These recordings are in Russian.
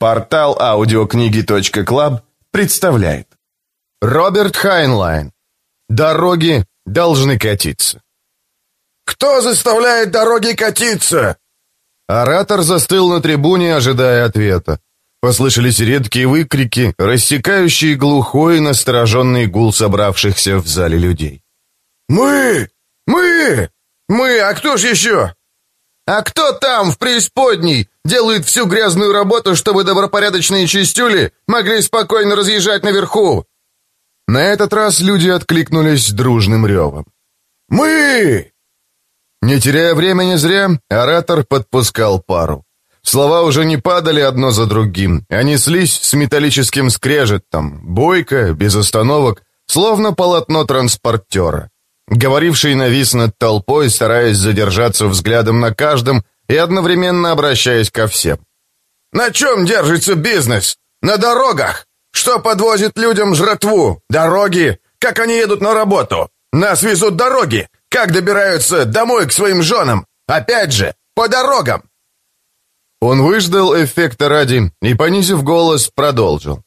Портал аудиокниги.club представляет Роберт Хайнлайн Дороги должны катиться «Кто заставляет дороги катиться?» Оратор застыл на трибуне, ожидая ответа. Послышались редкие выкрики, рассекающие глухой настороженный гул собравшихся в зале людей. «Мы! Мы! Мы! А кто ж еще?» «А кто там, в преисподней, делает всю грязную работу, чтобы добропорядочные чистюли могли спокойно разъезжать наверху?» На этот раз люди откликнулись дружным ревом. «Мы!» Не теряя времени зря, оратор подпускал пару. Слова уже не падали одно за другим, они слись с металлическим скрежетом, бойко, без остановок, словно полотно транспортера. Говоривший навис над толпой, стараясь задержаться взглядом на каждом и одновременно обращаясь ко всем. «На чем держится бизнес? На дорогах? Что подвозит людям жратву? Дороги? Как они едут на работу? Нас везут дороги? Как добираются домой к своим женам? Опять же, по дорогам!» Он выждал эффекта ради и, понизив голос, продолжил.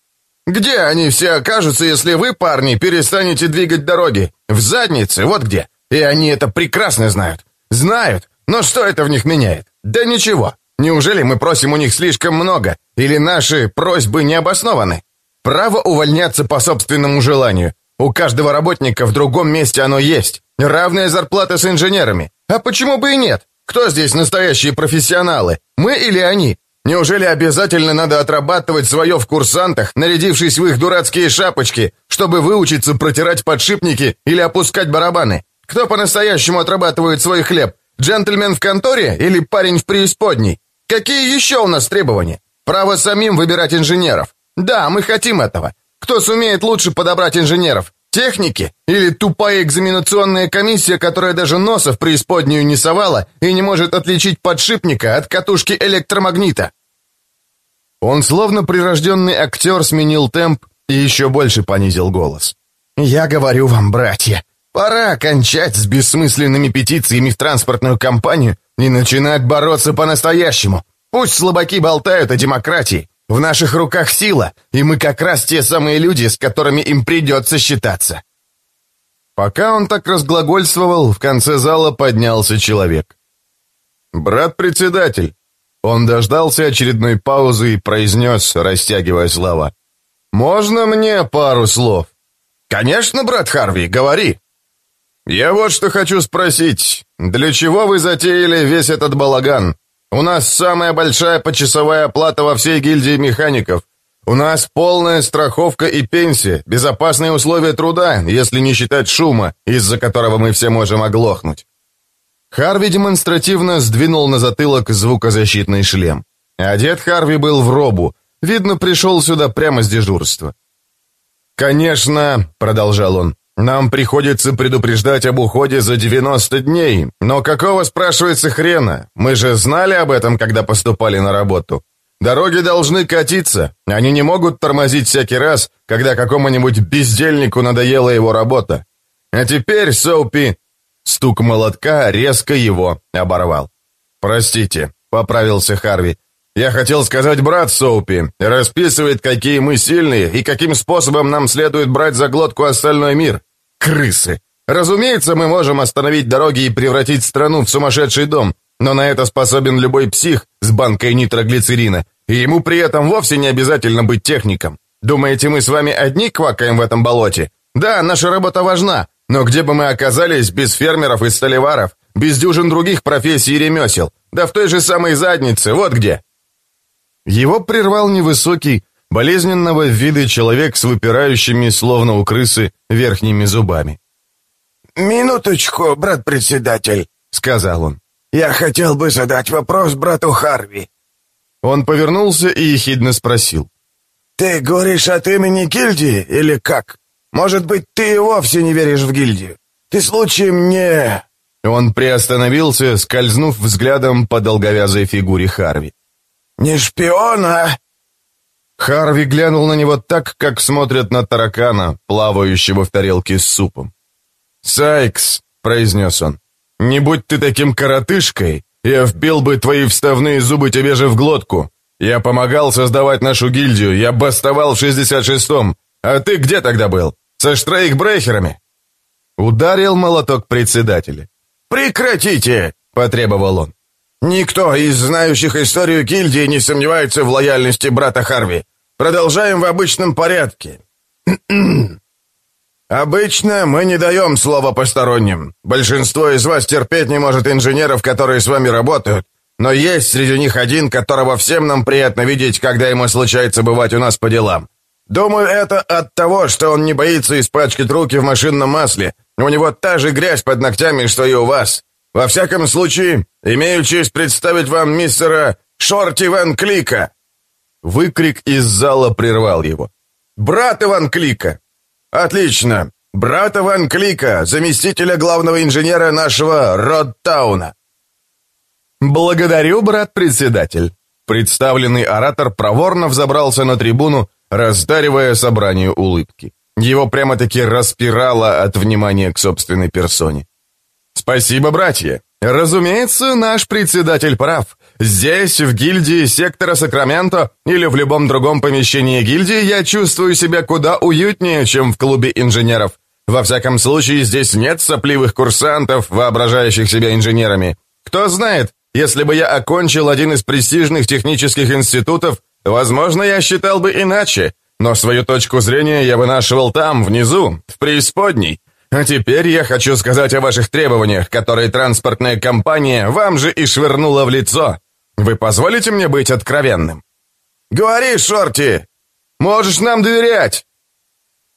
Где они все окажутся, если вы, парни, перестанете двигать дороги? В заднице, вот где. И они это прекрасно знают. Знают, но что это в них меняет? Да ничего. Неужели мы просим у них слишком много? Или наши просьбы не обоснованы? Право увольняться по собственному желанию. У каждого работника в другом месте оно есть. Равная зарплата с инженерами. А почему бы и нет? Кто здесь настоящие профессионалы? Мы или они? Неужели обязательно надо отрабатывать свое в курсантах, нарядившись в их дурацкие шапочки, чтобы выучиться протирать подшипники или опускать барабаны? Кто по-настоящему отрабатывает свой хлеб? Джентльмен в конторе или парень в преисподней? Какие еще у нас требования? Право самим выбирать инженеров. Да, мы хотим этого. Кто сумеет лучше подобрать инженеров? Техники? Или тупая экзаменационная комиссия, которая даже носа в преисподнюю не совала и не может отличить подшипника от катушки электромагнита? Он, словно прирожденный актер, сменил темп и еще больше понизил голос. «Я говорю вам, братья, пора кончать с бессмысленными петициями в транспортную компанию и начинать бороться по-настоящему. Пусть слабаки болтают о демократии, в наших руках сила, и мы как раз те самые люди, с которыми им придется считаться». Пока он так разглагольствовал, в конце зала поднялся человек. «Брат-председатель!» Он дождался очередной паузы и произнес, растягивая слова. «Можно мне пару слов?» «Конечно, брат Харви, говори!» «Я вот что хочу спросить. Для чего вы затеяли весь этот балаган? У нас самая большая почасовая оплата во всей гильдии механиков. У нас полная страховка и пенсия, безопасные условия труда, если не считать шума, из-за которого мы все можем оглохнуть. Харви демонстративно сдвинул на затылок звукозащитный шлем. Одет Харви был в робу, видно, пришел сюда прямо с дежурства. «Конечно», — продолжал он, нам приходится предупреждать об уходе за 90 дней. Но какого, спрашивается, хрена? Мы же знали об этом, когда поступали на работу. Дороги должны катиться. Они не могут тормозить всякий раз, когда какому-нибудь бездельнику надоела его работа. А теперь, Соупи...» Стук молотка резко его оборвал. «Простите», — поправился Харви. «Я хотел сказать брат Соупи. Расписывает, какие мы сильные и каким способом нам следует брать за глотку остальной мир. Крысы. Разумеется, мы можем остановить дороги и превратить страну в сумасшедший дом, но на это способен любой псих с банкой нитроглицерина, и ему при этом вовсе не обязательно быть техником. Думаете, мы с вами одни квакаем в этом болоте? Да, наша работа важна, но где бы мы оказались без фермеров и столеваров, без дюжин других профессий и ремесел? Да в той же самой заднице, вот где!» Его прервал невысокий, болезненного вида человек с выпирающими, словно у крысы, верхними зубами. «Минуточку, брат-председатель», — сказал он. «Я хотел бы задать вопрос брату Харви». Он повернулся и ехидно спросил. «Ты говоришь от имени гильдии или как? Может быть, ты и вовсе не веришь в гильдию? Ты случаем не...» Он приостановился, скользнув взглядом по долговязой фигуре Харви. «Не шпиона?» Харви глянул на него так, как смотрят на таракана, плавающего в тарелке с супом. «Сайкс», — произнес он, — «не будь ты таким коротышкой, я вбил бы твои вставные зубы тебе же в глотку. Я помогал создавать нашу гильдию, я бастовал в 66-м. А ты где тогда был? Со штрейкбрехерами?» Ударил молоток председателя. «Прекратите!» — потребовал он. «Никто из знающих историю гильдии не сомневается в лояльности брата Харви. Продолжаем в обычном порядке. Обычно мы не даем слова посторонним. Большинство из вас терпеть не может инженеров, которые с вами работают, но есть среди них один, которого всем нам приятно видеть, когда ему случается бывать у нас по делам. Думаю, это от того, что он не боится испачкать руки в машинном масле. У него та же грязь под ногтями, что и у вас. Во всяком случае, имею честь представить вам мистера Шорти Ван Клика». Выкрик из зала прервал его. «Брат Иван Клика!» «Отлично! Брат Иван Клика, заместителя главного инженера нашего Родтауна!» «Благодарю, брат-председатель!» Представленный оратор проворно взобрался на трибуну, раздаривая собранию улыбки. Его прямо-таки распирало от внимания к собственной персоне. «Спасибо, братья! Разумеется, наш председатель прав. Здесь, в гильдии сектора Сакраменто или в любом другом помещении гильдии я чувствую себя куда уютнее, чем в клубе инженеров. Во всяком случае, здесь нет сопливых курсантов, воображающих себя инженерами. Кто знает, если бы я окончил один из престижных технических институтов, возможно, я считал бы иначе, но свою точку зрения я вынашивал там, внизу, в преисподней. А теперь я хочу сказать о ваших требованиях, которые транспортная компания вам же и швырнула в лицо. Вы позволите мне быть откровенным? Говори, Шорти! Можешь нам доверять.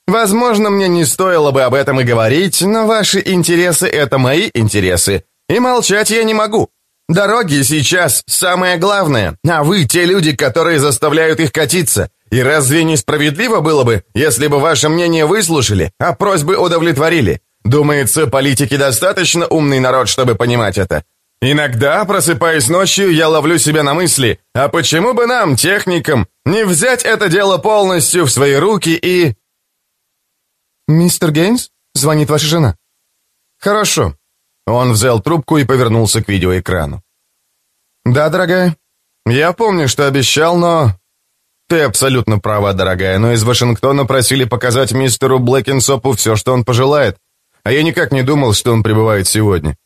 Возможно, мне не стоило бы об этом и говорить, но ваши интересы — это мои интересы, и молчать я не могу. Дороги сейчас самое главное, а вы те люди, которые заставляют их катиться. И разве несправедливо было бы, если бы ваше мнение выслушали, а просьбы удовлетворили? Думается, политики достаточно умный народ, чтобы понимать это. Иногда, просыпаясь ночью, я ловлю себя на мысли, а почему бы нам, техникам, не взять это дело полностью в свои руки и... «Мистер Гейнс?» — звонит ваша жена. «Хорошо». Он взял трубку и повернулся к видеоэкрану. «Да, дорогая. Я помню, что обещал, но «Ты абсолютно права, дорогая, но из Вашингтона просили показать мистеру Блэкинсопу все, что он пожелает. А я никак не думал, что он прибывает сегодня.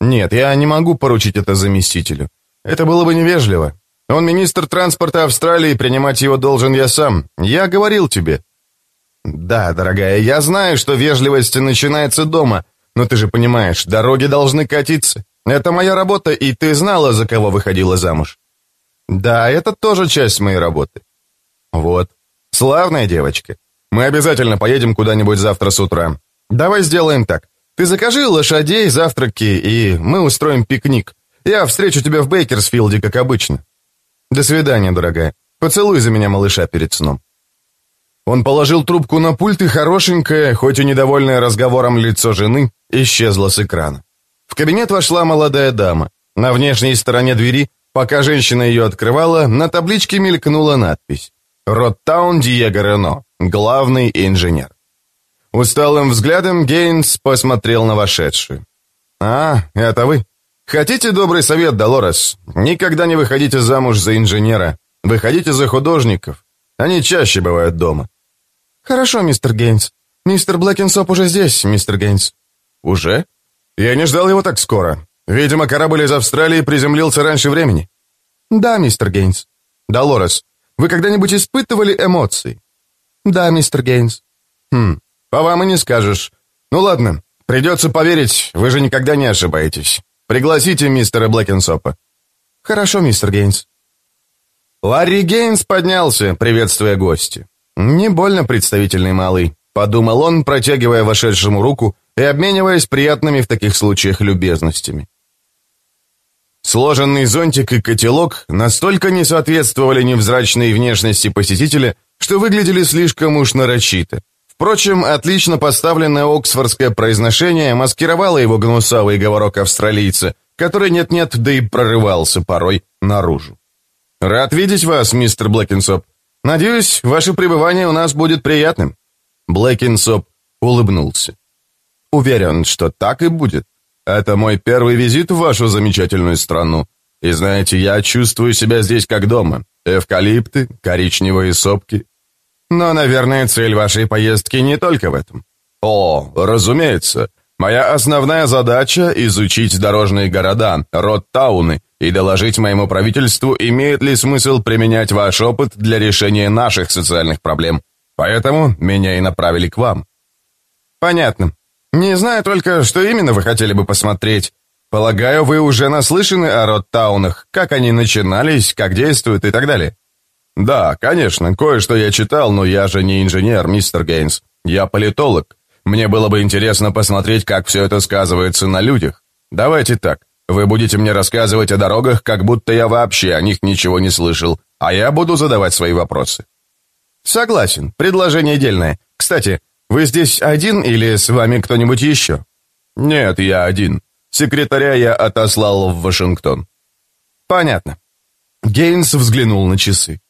Нет, я не могу поручить это заместителю. Это было бы невежливо. Он министр транспорта Австралии, принимать его должен я сам. Я говорил тебе». «Да, дорогая, я знаю, что вежливость начинается дома, но ты же понимаешь, дороги должны катиться. Это моя работа, и ты знала, за кого выходила замуж». «Да, это тоже часть моей работы. «Вот. Славная девочка. Мы обязательно поедем куда-нибудь завтра с утра. Давай сделаем так. Ты закажи лошадей, завтраки, и мы устроим пикник. Я встречу тебя в Бейкерсфилде, как обычно. До свидания, дорогая. Поцелуй за меня малыша перед сном». Он положил трубку на пульт, и хорошенькое, хоть и недовольное разговором лицо жены, исчезло с экрана. В кабинет вошла молодая дама. На внешней стороне двери, пока женщина ее открывала, на табличке мелькнула надпись Роттаун Диего Рено, главный инженер. Усталым взглядом Гейнс посмотрел на вошедшую. «А, это вы? Хотите добрый совет, Долорес? Никогда не выходите замуж за инженера. Выходите за художников. Они чаще бывают дома». «Хорошо, мистер Гейнс. Мистер Блэкинсоп уже здесь, мистер Гейнс». «Уже? Я не ждал его так скоро. Видимо, корабль из Австралии приземлился раньше времени». «Да, мистер Гейнс». «Долорес, вы когда-нибудь испытывали эмоции?» «Да, мистер Гейнс». «Хм, по вам и не скажешь. Ну ладно, придется поверить, вы же никогда не ошибаетесь. Пригласите мистера Блэкенсопа». «Хорошо, мистер Гейнс». Ларри Гейнс поднялся, приветствуя гостя. «Не больно представительный малый», — подумал он, протягивая вошедшему руку и обмениваясь приятными в таких случаях любезностями. Сложенный зонтик и котелок настолько не соответствовали невзрачной внешности посетителя, что выглядели слишком уж нарочито. Впрочем, отлично поставленное оксфордское произношение маскировало его гнусавый говорок австралийца, который нет-нет, да и прорывался порой наружу. «Рад видеть вас, мистер Блэкинсоп. Надеюсь, ваше пребывание у нас будет приятным». Блэкинсоп улыбнулся. «Уверен, что так и будет. Это мой первый визит в вашу замечательную страну. И знаете, я чувствую себя здесь как дома. Эвкалипты, коричневые сопки. Но, наверное, цель вашей поездки не только в этом. О, разумеется. Моя основная задача — изучить дорожные города, род-тауны, и доложить моему правительству, имеет ли смысл применять ваш опыт для решения наших социальных проблем. Поэтому меня и направили к вам. Понятно. Не знаю только, что именно вы хотели бы посмотреть. Полагаю, вы уже наслышаны о Роттаунах, как они начинались, как действуют и так далее. Да, конечно, кое-что я читал, но я же не инженер, мистер Гейнс. Я политолог. Мне было бы интересно посмотреть, как все это сказывается на людях. Давайте так. Вы будете мне рассказывать о дорогах, как будто я вообще о них ничего не слышал, а я буду задавать свои вопросы. Согласен, предложение дельное. Кстати, вы здесь один или с вами кто-нибудь еще? Нет, я один. Секретаря я отослал в Вашингтон. Понятно. Гейнс взглянул на часы.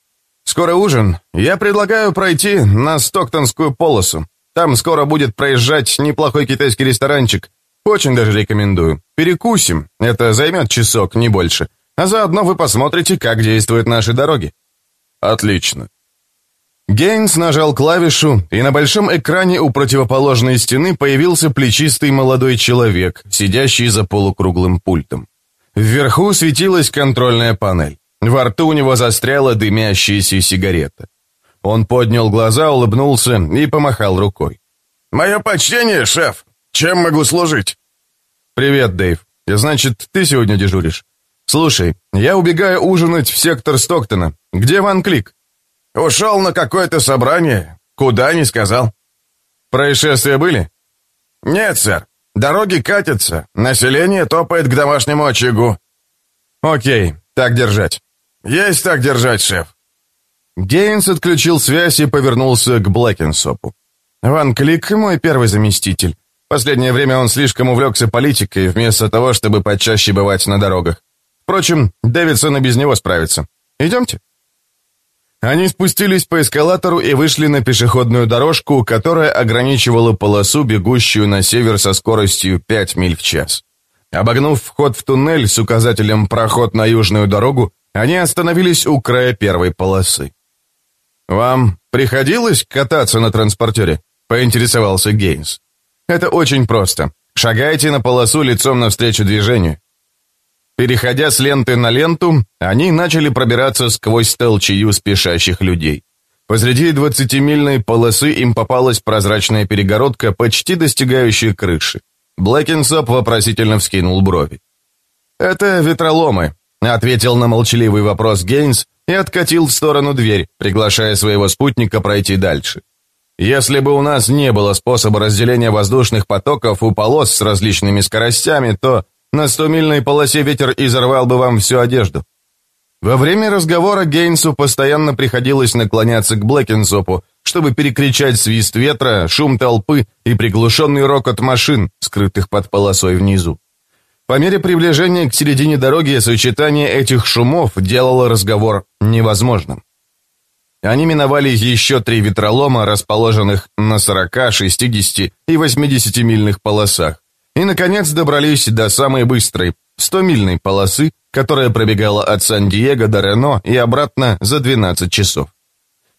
Скоро ужин. Я предлагаю пройти на Стоктонскую полосу. Там скоро будет проезжать неплохой китайский ресторанчик. Очень даже рекомендую. Перекусим. Это займет часок, не больше. А заодно вы посмотрите, как действуют наши дороги. Отлично. Гейнс нажал клавишу, и на большом экране у противоположной стены появился плечистый молодой человек, сидящий за полукруглым пультом. Вверху светилась контрольная панель. Во рту у него застряла дымящаяся сигарета. Он поднял глаза, улыбнулся и помахал рукой. «Мое почтение, шеф! Чем могу служить?» «Привет, Дэйв. Значит, ты сегодня дежуришь? Слушай, я убегаю ужинать в сектор Стоктона. Где Ван Клик?» «Ушел на какое-то собрание. Куда, не сказал». «Происшествия были?» «Нет, сэр. Дороги катятся. Население топает к домашнему очагу». «Окей, так держать». «Есть так держать, шеф». Гейнс отключил связь и повернулся к Блэкенсопу. «Ван Клик — мой первый заместитель. Последнее время он слишком увлекся политикой, вместо того, чтобы почаще бывать на дорогах. Впрочем, Дэвидсон и без него справится. Идемте». Они спустились по эскалатору и вышли на пешеходную дорожку, которая ограничивала полосу, бегущую на север со скоростью 5 миль в час. Обогнув вход в туннель с указателем «Проход на южную дорогу», они остановились у края первой полосы. «Вам приходилось кататься на транспортере?» — поинтересовался Гейнс. «Это очень просто. Шагайте на полосу лицом навстречу движению. Переходя с ленты на ленту, они начали пробираться сквозь толчею спешащих людей. Посреди двадцатимильной полосы им попалась прозрачная перегородка, почти достигающая крыши. Блэкинсоп вопросительно вскинул брови. «Это ветроломы», — ответил на молчаливый вопрос Гейнс и откатил в сторону дверь, приглашая своего спутника пройти дальше. «Если бы у нас не было способа разделения воздушных потоков у полос с различными скоростями, то на стомильной полосе ветер изорвал бы вам всю одежду. Во время разговора Гейнсу постоянно приходилось наклоняться к Блэкенсопу, чтобы перекричать свист ветра, шум толпы и приглушенный рокот машин, скрытых под полосой внизу. По мере приближения к середине дороги сочетание этих шумов делало разговор невозможным. Они миновали еще три ветролома, расположенных на 40, 60 и 80 мильных полосах, и, наконец, добрались до самой быстрой, 100-мильной полосы, которая пробегала от Сан-Диего до Рено и обратно за 12 часов.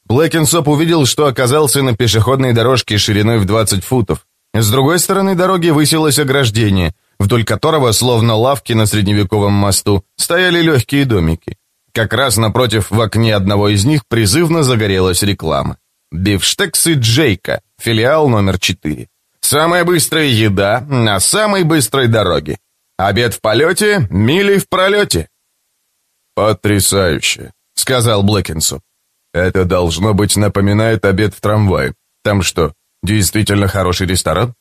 Блэкенсоп увидел, что оказался на пешеходной дорожке шириной в 20 футов. С другой стороны дороги высилось ограждение, вдоль которого, словно лавки на средневековом мосту, стояли легкие домики. Как раз напротив в окне одного из них призывно загорелась реклама. «Бифштексы Джейка», филиал номер 4. Самая быстрая еда на самой быстрой дороге. Обед в полете, мили в пролете. «Потрясающе», — сказал Блэкинсу. «Это, должно быть, напоминает обед в трамвае. Там что, действительно хороший ресторан?»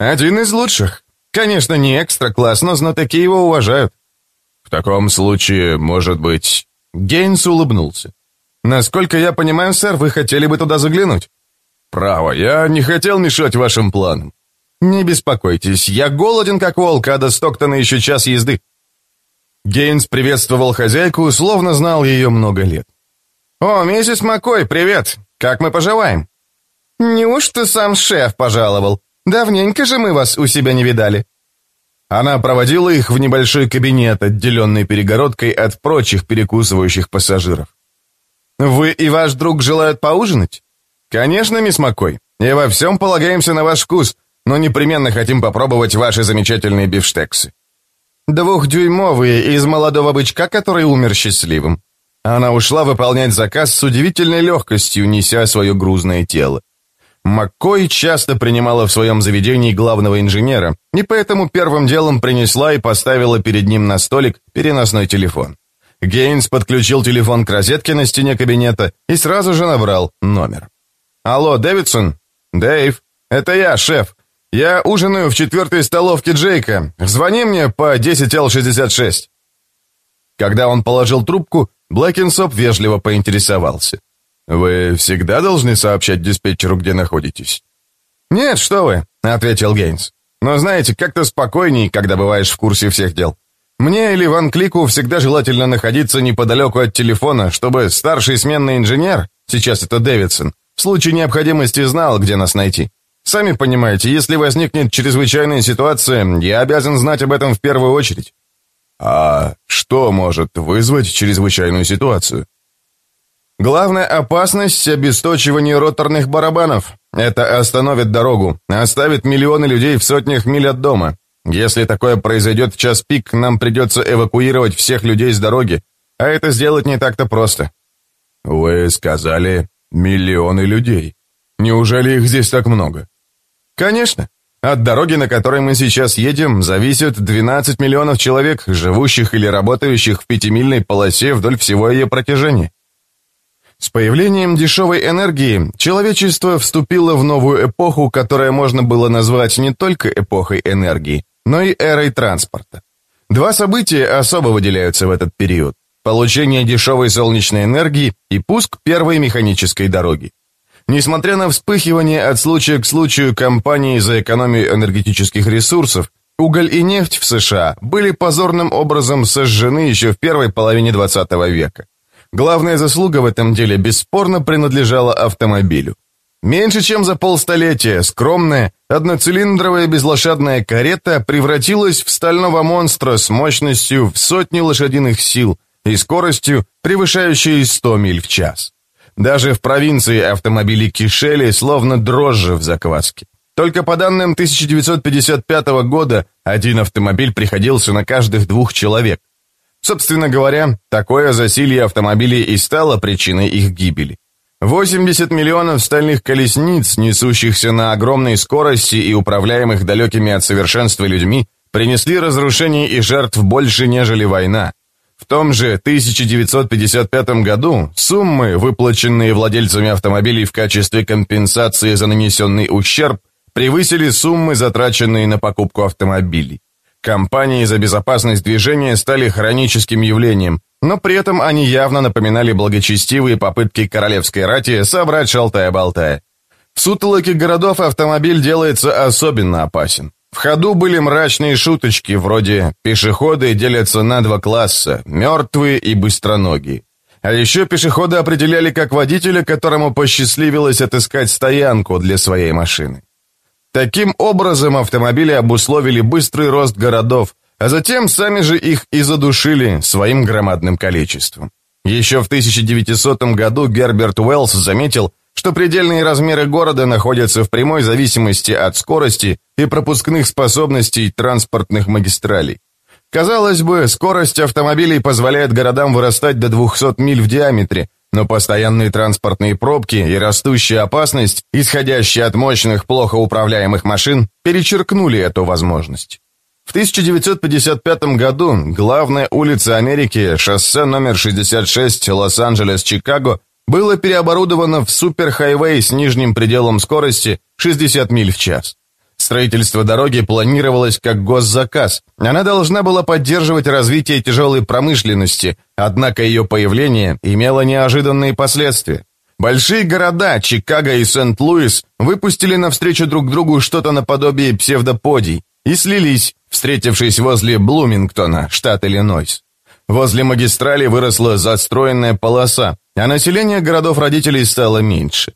«Один из лучших. Конечно, не экстра-класс, но знатоки его уважают». «В таком случае, может быть...» Гейнс улыбнулся. «Насколько я понимаю, сэр, вы хотели бы туда заглянуть?» «Право, я не хотел мешать вашим планам». «Не беспокойтесь, я голоден как волк, а до Стоктона еще час езды». Гейнс приветствовал хозяйку, словно знал ее много лет. «О, миссис Маккой, привет! Как мы поживаем?» «Неужто сам шеф пожаловал? Давненько же мы вас у себя не видали». Она проводила их в небольшой кабинет, отделенный перегородкой от прочих перекусывающих пассажиров. «Вы и ваш друг желают поужинать?» «Конечно, мисс Маккой. И во всем полагаемся на ваш вкус, но непременно хотим попробовать ваши замечательные бифштексы». «Двухдюймовые из молодого бычка, который умер счастливым». Она ушла выполнять заказ с удивительной легкостью, неся свое грузное тело. Маккой часто принимала в своем заведении главного инженера, и поэтому первым делом принесла и поставила перед ним на столик переносной телефон. Гейнс подключил телефон к розетке на стене кабинета и сразу же набрал номер. «Алло, Дэвидсон?» «Дэйв, это я, шеф. Я ужинаю в четвертой столовке Джейка. Звони мне по 10Л66». Когда он положил трубку, Блэкинсоп вежливо поинтересовался. «Вы всегда должны сообщать диспетчеру, где находитесь?» «Нет, что вы», — ответил Гейнс. «Но знаете, как-то спокойней, когда бываешь в курсе всех дел. Мне или Ван Клику всегда желательно находиться неподалеку от телефона, чтобы старший сменный инженер, сейчас это Дэвидсон, в случае необходимости знал, где нас найти. Сами понимаете, если возникнет чрезвычайная ситуация, я обязан знать об этом в первую очередь. А что может вызвать чрезвычайную ситуацию? Главная опасность – обесточивание роторных барабанов. Это остановит дорогу, оставит миллионы людей в сотнях миль от дома. Если такое произойдет в час пик, нам придется эвакуировать всех людей с дороги, а это сделать не так-то просто. Вы сказали миллионы людей. Неужели их здесь так много? Конечно. От дороги, на которой мы сейчас едем, зависит 12 миллионов человек, живущих или работающих в пятимильной полосе вдоль всего ее протяжения. С появлением дешевой энергии человечество вступило в новую эпоху, которая можно было назвать не только эпохой энергии, но и эрой транспорта. Два события особо выделяются в этот период. Получение дешевой солнечной энергии и пуск первой механической дороги. Несмотря на вспыхивание от случая к случаю кампании за экономию энергетических ресурсов, уголь и нефть в США были позорным образом сожжены еще в первой половине 20 века. Главная заслуга в этом деле бесспорно принадлежала автомобилю. Меньше чем за полстолетия скромная, одноцилиндровая безлошадная карета превратилась в стального монстра с мощностью в сотни лошадиных сил и скоростью, превышающей 100 миль в час. Даже в провинции автомобили кишели, словно дрожжи в закваске. Только по данным 1955 года один автомобиль приходился на каждых двух человек. Собственно говоря, такое засилье автомобилей и стало причиной их гибели. 80 миллионов стальных колесниц, несущихся на огромной скорости и управляемых далекими от совершенства людьми, принесли разрушений и жертв больше, нежели война. В том же 1955 году суммы, выплаченные владельцами автомобилей в качестве компенсации за нанесенный ущерб, превысили суммы, затраченные на покупку автомобилей. Компании за безопасность движения стали хроническим явлением, но при этом они явно напоминали благочестивые попытки королевской рати собрать шалтая-болтая. В сутолоке городов автомобиль делается особенно опасен. В ходу были мрачные шуточки, вроде «пешеходы делятся на два класса, мертвые и быстроногие». А еще пешеходы определяли как водителя, которому посчастливилось отыскать стоянку для своей машины. Таким образом автомобили обусловили быстрый рост городов, а затем сами же их и задушили своим громадным количеством. Еще в 1900 году Герберт Уэллс заметил, что предельные размеры города находятся в прямой зависимости от скорости и пропускных способностей транспортных магистралей. Казалось бы, скорость автомобилей позволяет городам вырастать до 200 миль в диаметре, но постоянные транспортные пробки и растущая опасность, исходящая от мощных, плохо управляемых машин, перечеркнули эту возможность. В 1955 году главная улица Америки, шоссе номер 66 Лос-Анджелес-Чикаго, было переоборудовано в суперхайвей с нижним пределом скорости 60 миль в час. Строительство дороги планировалось как госзаказ. Она должна была поддерживать развитие тяжелой промышленности, однако ее появление имело неожиданные последствия. Большие города, Чикаго и Сент-Луис, выпустили навстречу друг другу что-то наподобие псевдоподий и слились, встретившись возле Блумингтона, штат Иллинойс. Возле магистрали выросла застроенная полоса, а население городов-родителей стало меньше.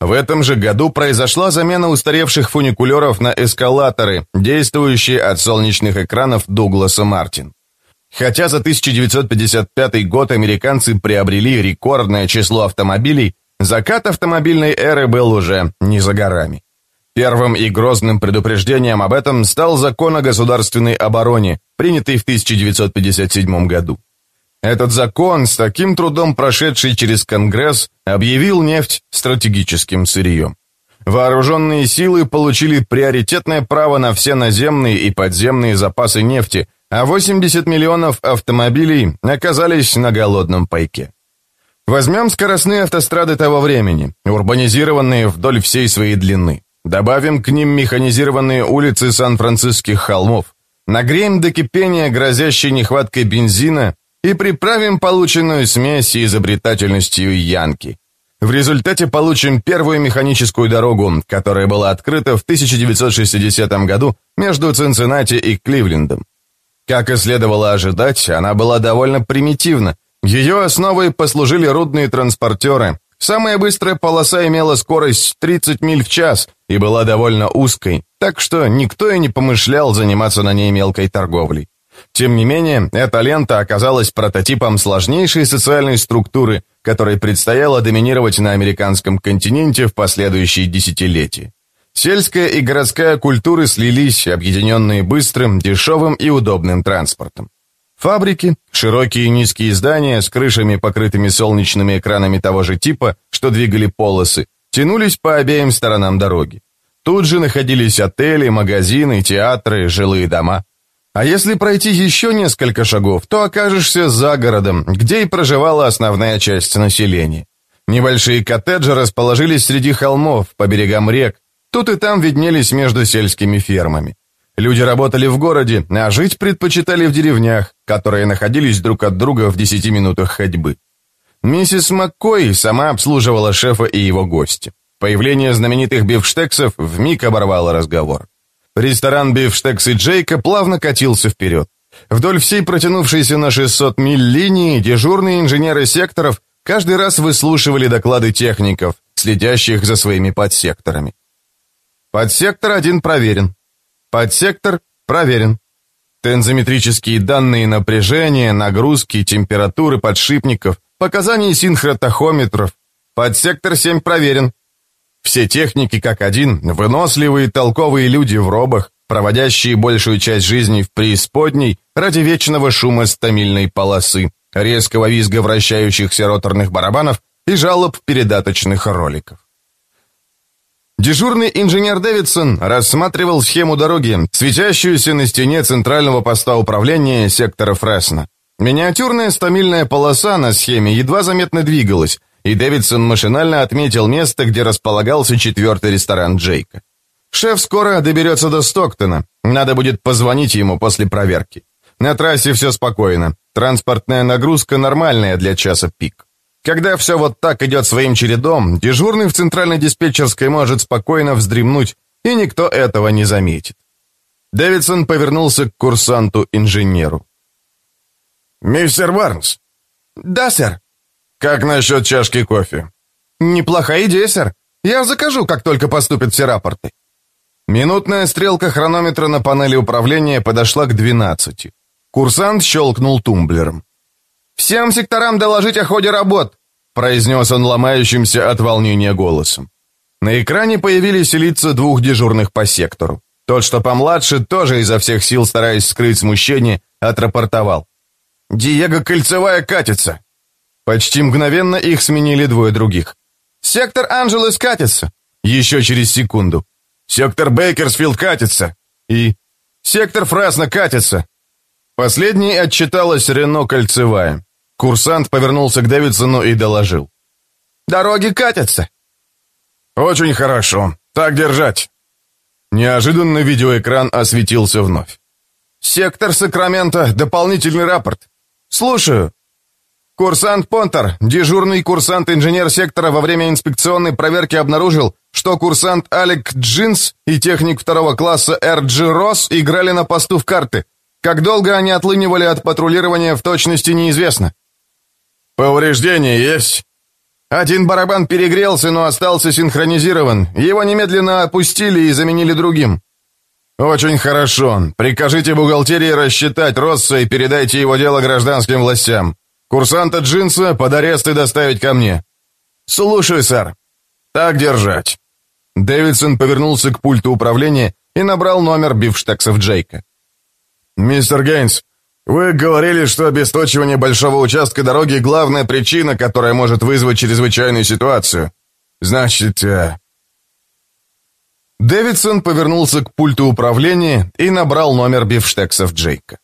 В этом же году произошла замена устаревших фуникулеров на эскалаторы, действующие от солнечных экранов Дугласа Мартин. Хотя за 1955 год американцы приобрели рекордное число автомобилей, закат автомобильной эры был уже не за горами. Первым и грозным предупреждением об этом стал закон о государственной обороне, принятый в 1957 году. Этот закон, с таким трудом прошедший через Конгресс, объявил нефть стратегическим сырьем. Вооруженные силы получили приоритетное право на все наземные и подземные запасы нефти, а 80 миллионов автомобилей оказались на голодном пайке. Возьмем скоростные автострады того времени, урбанизированные вдоль всей своей длины. Добавим к ним механизированные улицы Сан-Франциских холмов. Нагреем до кипения грозящей нехваткой бензина и приправим полученную смесь изобретательностью Янки. В результате получим первую механическую дорогу, которая была открыта в 1960 году между Цинциннати и Кливлендом. Как и следовало ожидать, она была довольно примитивна. Ее основой послужили рудные транспортеры. Самая быстрая полоса имела скорость 30 миль в час и была довольно узкой, так что никто и не помышлял заниматься на ней мелкой торговлей. Тем не менее, эта лента оказалась прототипом сложнейшей социальной структуры, которой предстояло доминировать на американском континенте в последующие десятилетия. Сельская и городская культуры слились, объединенные быстрым, дешевым и удобным транспортом. Фабрики, широкие и низкие здания с крышами, покрытыми солнечными экранами того же типа, что двигали полосы, тянулись по обеим сторонам дороги. Тут же находились отели, магазины, театры, жилые дома. А если пройти еще несколько шагов, то окажешься за городом, где и проживала основная часть населения. Небольшие коттеджи расположились среди холмов, по берегам рек, тут и там виднелись между сельскими фермами. Люди работали в городе, а жить предпочитали в деревнях, которые находились друг от друга в десяти минутах ходьбы. Миссис Маккой сама обслуживала шефа и его гости. Появление знаменитых бифштексов вмиг оборвало разговор. Ресторан «Бифштекс и Джейка» плавно катился вперед. Вдоль всей протянувшейся на 600 миль линии дежурные инженеры секторов каждый раз выслушивали доклады техников, следящих за своими подсекторами. Подсектор один проверен. Подсектор проверен. Тензометрические данные напряжения, нагрузки, температуры подшипников, показания синхротахометров. Подсектор 7 проверен. Все техники как один, выносливые толковые люди в робах, проводящие большую часть жизни в преисподней ради вечного шума стамильной полосы, резкого визга вращающихся роторных барабанов и жалоб передаточных роликов. Дежурный инженер Дэвидсон рассматривал схему дороги, светящуюся на стене центрального поста управления сектора Фресно. Миниатюрная стамильная полоса на схеме едва заметно двигалась, и Дэвидсон машинально отметил место, где располагался четвертый ресторан Джейка. Шеф скоро доберется до Стоктона. Надо будет позвонить ему после проверки. На трассе все спокойно. Транспортная нагрузка нормальная для часа пик. Когда все вот так идет своим чередом, дежурный в центральной диспетчерской может спокойно вздремнуть, и никто этого не заметит. Дэвидсон повернулся к курсанту-инженеру. «Мистер Барнс?» «Да, сэр». «Как насчет чашки кофе?» «Неплохая идея, сэр. Я закажу, как только поступят все рапорты». Минутная стрелка хронометра на панели управления подошла к 12. Курсант щелкнул тумблером. «Всем секторам доложить о ходе работ», произнес он ломающимся от волнения голосом. На экране появились лица двух дежурных по сектору. Тот, что помладше, тоже изо всех сил, стараясь скрыть смущение, отрапортовал. «Диего кольцевая катится!» Почти мгновенно их сменили двое других. «Сектор Анджелес катится!» Еще через секунду. «Сектор Бейкерсфилд катится!» И «Сектор Фрасно катится!» Последней отчиталась Рено Кольцевая. Курсант повернулся к Дэвидсону и доложил. «Дороги катятся!» «Очень хорошо. Так держать!» Неожиданно видеоэкран осветился вновь. «Сектор Сакрамента, дополнительный рапорт. Слушаю!» Курсант Понтер, дежурный курсант-инженер сектора во время инспекционной проверки обнаружил, что курсант Алек Джинс и техник второго класса Р.Джи Росс играли на посту в карты. Как долго они отлынивали от патрулирования в точности неизвестно. «Повреждения есть?» Один барабан перегрелся, но остался синхронизирован. Его немедленно опустили и заменили другим. «Очень хорошо. Прикажите бухгалтерии рассчитать Росса и передайте его дело гражданским властям. Курсанта Джинса под арест и доставить ко мне». «Слушаю, сэр». «Так держать». Дэвидсон повернулся к пульту управления и набрал номер бифштексов Джейка. «Мистер Гейнс, вы говорили, что обесточивание большого участка дороги — главная причина, которая может вызвать чрезвычайную ситуацию. Значит, э... Дэвидсон повернулся к пульту управления и набрал номер бифштексов Джейка.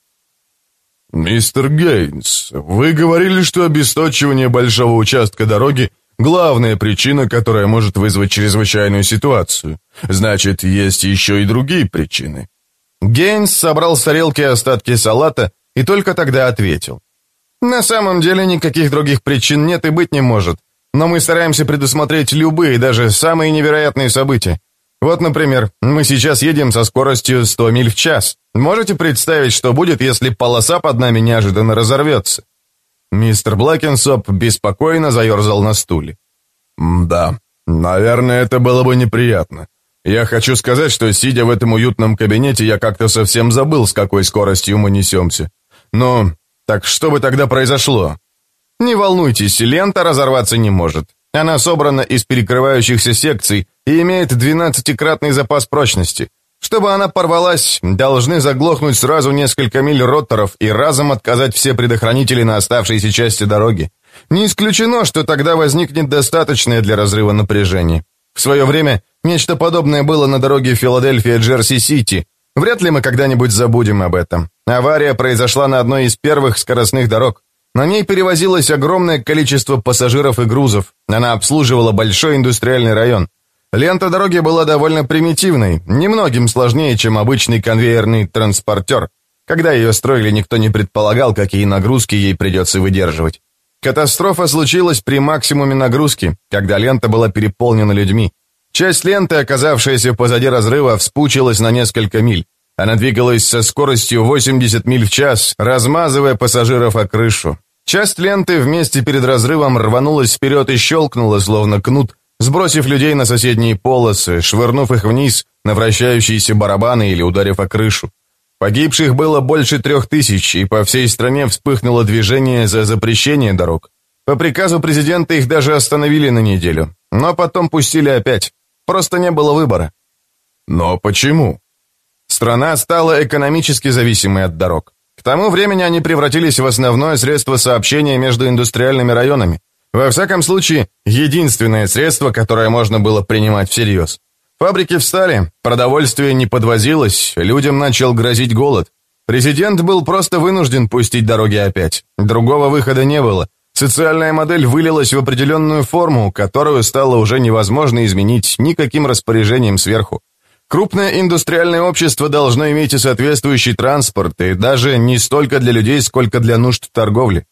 «Мистер Гейнс, вы говорили, что обесточивание большого участка дороги — главная причина, которая может вызвать чрезвычайную ситуацию. Значит, есть еще и другие причины». Гейнс собрал с тарелки остатки салата и только тогда ответил. «На самом деле никаких других причин нет и быть не может, но мы стараемся предусмотреть любые, даже самые невероятные события. Вот, например, мы сейчас едем со скоростью 100 миль в час. Можете представить, что будет, если полоса под нами неожиданно разорвется?» Мистер Блэкенсоп беспокойно заерзал на стуле. «Да, наверное, это было бы неприятно. Я хочу сказать, что, сидя в этом уютном кабинете, я как-то совсем забыл, с какой скоростью мы несемся. Ну, так что бы тогда произошло? Не волнуйтесь, лента разорваться не может. Она собрана из перекрывающихся секций и имеет 12-кратный запас прочности. Чтобы она порвалась, должны заглохнуть сразу несколько миль роторов и разом отказать все предохранители на оставшейся части дороги. Не исключено, что тогда возникнет достаточное для разрыва напряжение. В свое время нечто подобное было на дороге Филадельфия-Джерси-Сити, Вряд ли мы когда-нибудь забудем об этом. Авария произошла на одной из первых скоростных дорог. На ней перевозилось огромное количество пассажиров и грузов. Она обслуживала большой индустриальный район. Лента дороги была довольно примитивной, немногим сложнее, чем обычный конвейерный транспортер. Когда ее строили, никто не предполагал, какие нагрузки ей придется выдерживать. Катастрофа случилась при максимуме нагрузки, когда лента была переполнена людьми. Часть ленты, оказавшаяся позади разрыва, вспучилась на несколько миль. Она двигалась со скоростью 80 миль в час, размазывая пассажиров о крышу. Часть ленты вместе перед разрывом рванулась вперед и щелкнула, словно кнут, сбросив людей на соседние полосы, швырнув их вниз на вращающиеся барабаны или ударив о крышу. Погибших было больше трех тысяч, и по всей стране вспыхнуло движение за запрещение дорог. По приказу президента их даже остановили на неделю, но потом пустили опять. Просто не было выбора. Но почему? Страна стала экономически зависимой от дорог. К тому времени они превратились в основное средство сообщения между индустриальными районами. Во всяком случае, единственное средство, которое можно было принимать всерьез. Фабрики встали, продовольствие не подвозилось, людям начал грозить голод. Президент был просто вынужден пустить дороги опять. Другого выхода не было. Социальная модель вылилась в определенную форму, которую стало уже невозможно изменить никаким распоряжением сверху. Крупное индустриальное общество должно иметь и соответствующий транспорт, и даже не столько для людей, сколько для нужд торговли.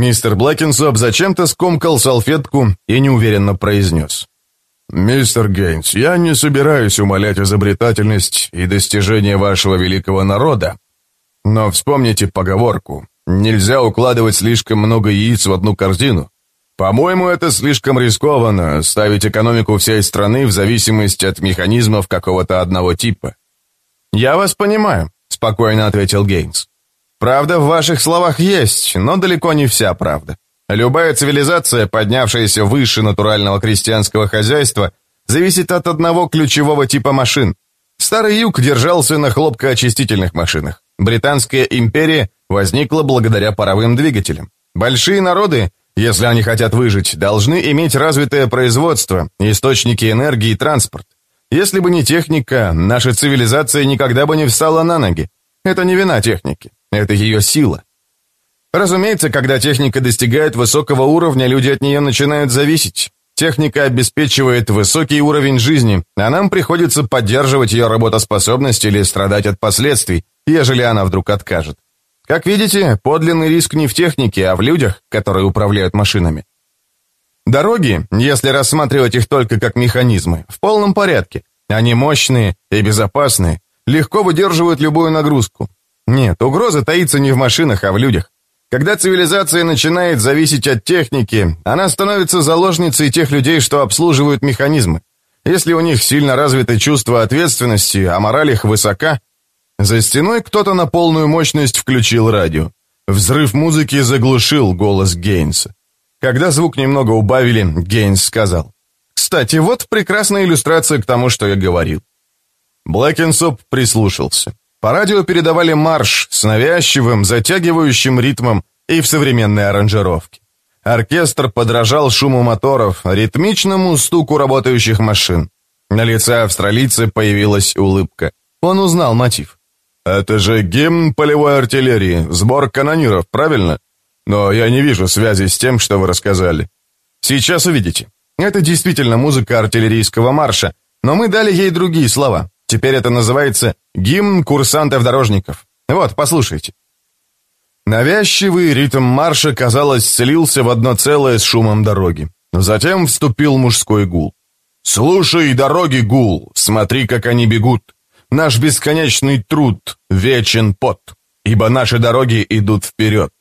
Мистер Блэкинсоп зачем-то скомкал салфетку и неуверенно произнес. «Мистер Гейнс, я не собираюсь умалять изобретательность и достижения вашего великого народа. Но вспомните поговорку Нельзя укладывать слишком много яиц в одну корзину. По-моему, это слишком рискованно, ставить экономику всей страны в зависимости от механизмов какого-то одного типа. «Я вас понимаю», — спокойно ответил Гейнс. «Правда в ваших словах есть, но далеко не вся правда. Любая цивилизация, поднявшаяся выше натурального крестьянского хозяйства, зависит от одного ключевого типа машин. Старый юг держался на хлопкоочистительных машинах. Британская империя возникла благодаря паровым двигателям. Большие народы, если они хотят выжить, должны иметь развитое производство, источники энергии и транспорт. Если бы не техника, наша цивилизация никогда бы не встала на ноги. Это не вина техники, это ее сила. Разумеется, когда техника достигает высокого уровня, люди от нее начинают зависеть. Техника обеспечивает высокий уровень жизни, а нам приходится поддерживать ее работоспособность или страдать от последствий, ежели она вдруг откажет. Как видите, подлинный риск не в технике, а в людях, которые управляют машинами. Дороги, если рассматривать их только как механизмы, в полном порядке. Они мощные и безопасные, легко выдерживают любую нагрузку. Нет, угроза таится не в машинах, а в людях. Когда цивилизация начинает зависеть от техники, она становится заложницей тех людей, что обслуживают механизмы. Если у них сильно развито чувство ответственности, а мораль их высока... За стеной кто-то на полную мощность включил радио. Взрыв музыки заглушил голос Гейнса. Когда звук немного убавили, Гейнс сказал. «Кстати, вот прекрасная иллюстрация к тому, что я говорил». Блэкенсоп прислушался. По радио передавали марш с навязчивым, затягивающим ритмом и в современной аранжировке. Оркестр подражал шуму моторов, ритмичному стуку работающих машин. На лице австралийца появилась улыбка. Он узнал мотив. «Это же гимн полевой артиллерии, сбор канониров, правильно? Но я не вижу связи с тем, что вы рассказали. Сейчас увидите. Это действительно музыка артиллерийского марша, но мы дали ей другие слова. Теперь это называется «Гимн курсантов-дорожников». Вот, послушайте. Навязчивый ритм марша, казалось, слился в одно целое с шумом дороги. Затем вступил мужской гул. «Слушай, дороги, гул, смотри, как они бегут. Наш бесконечный труд, вечен пот, ибо наши дороги идут вперед.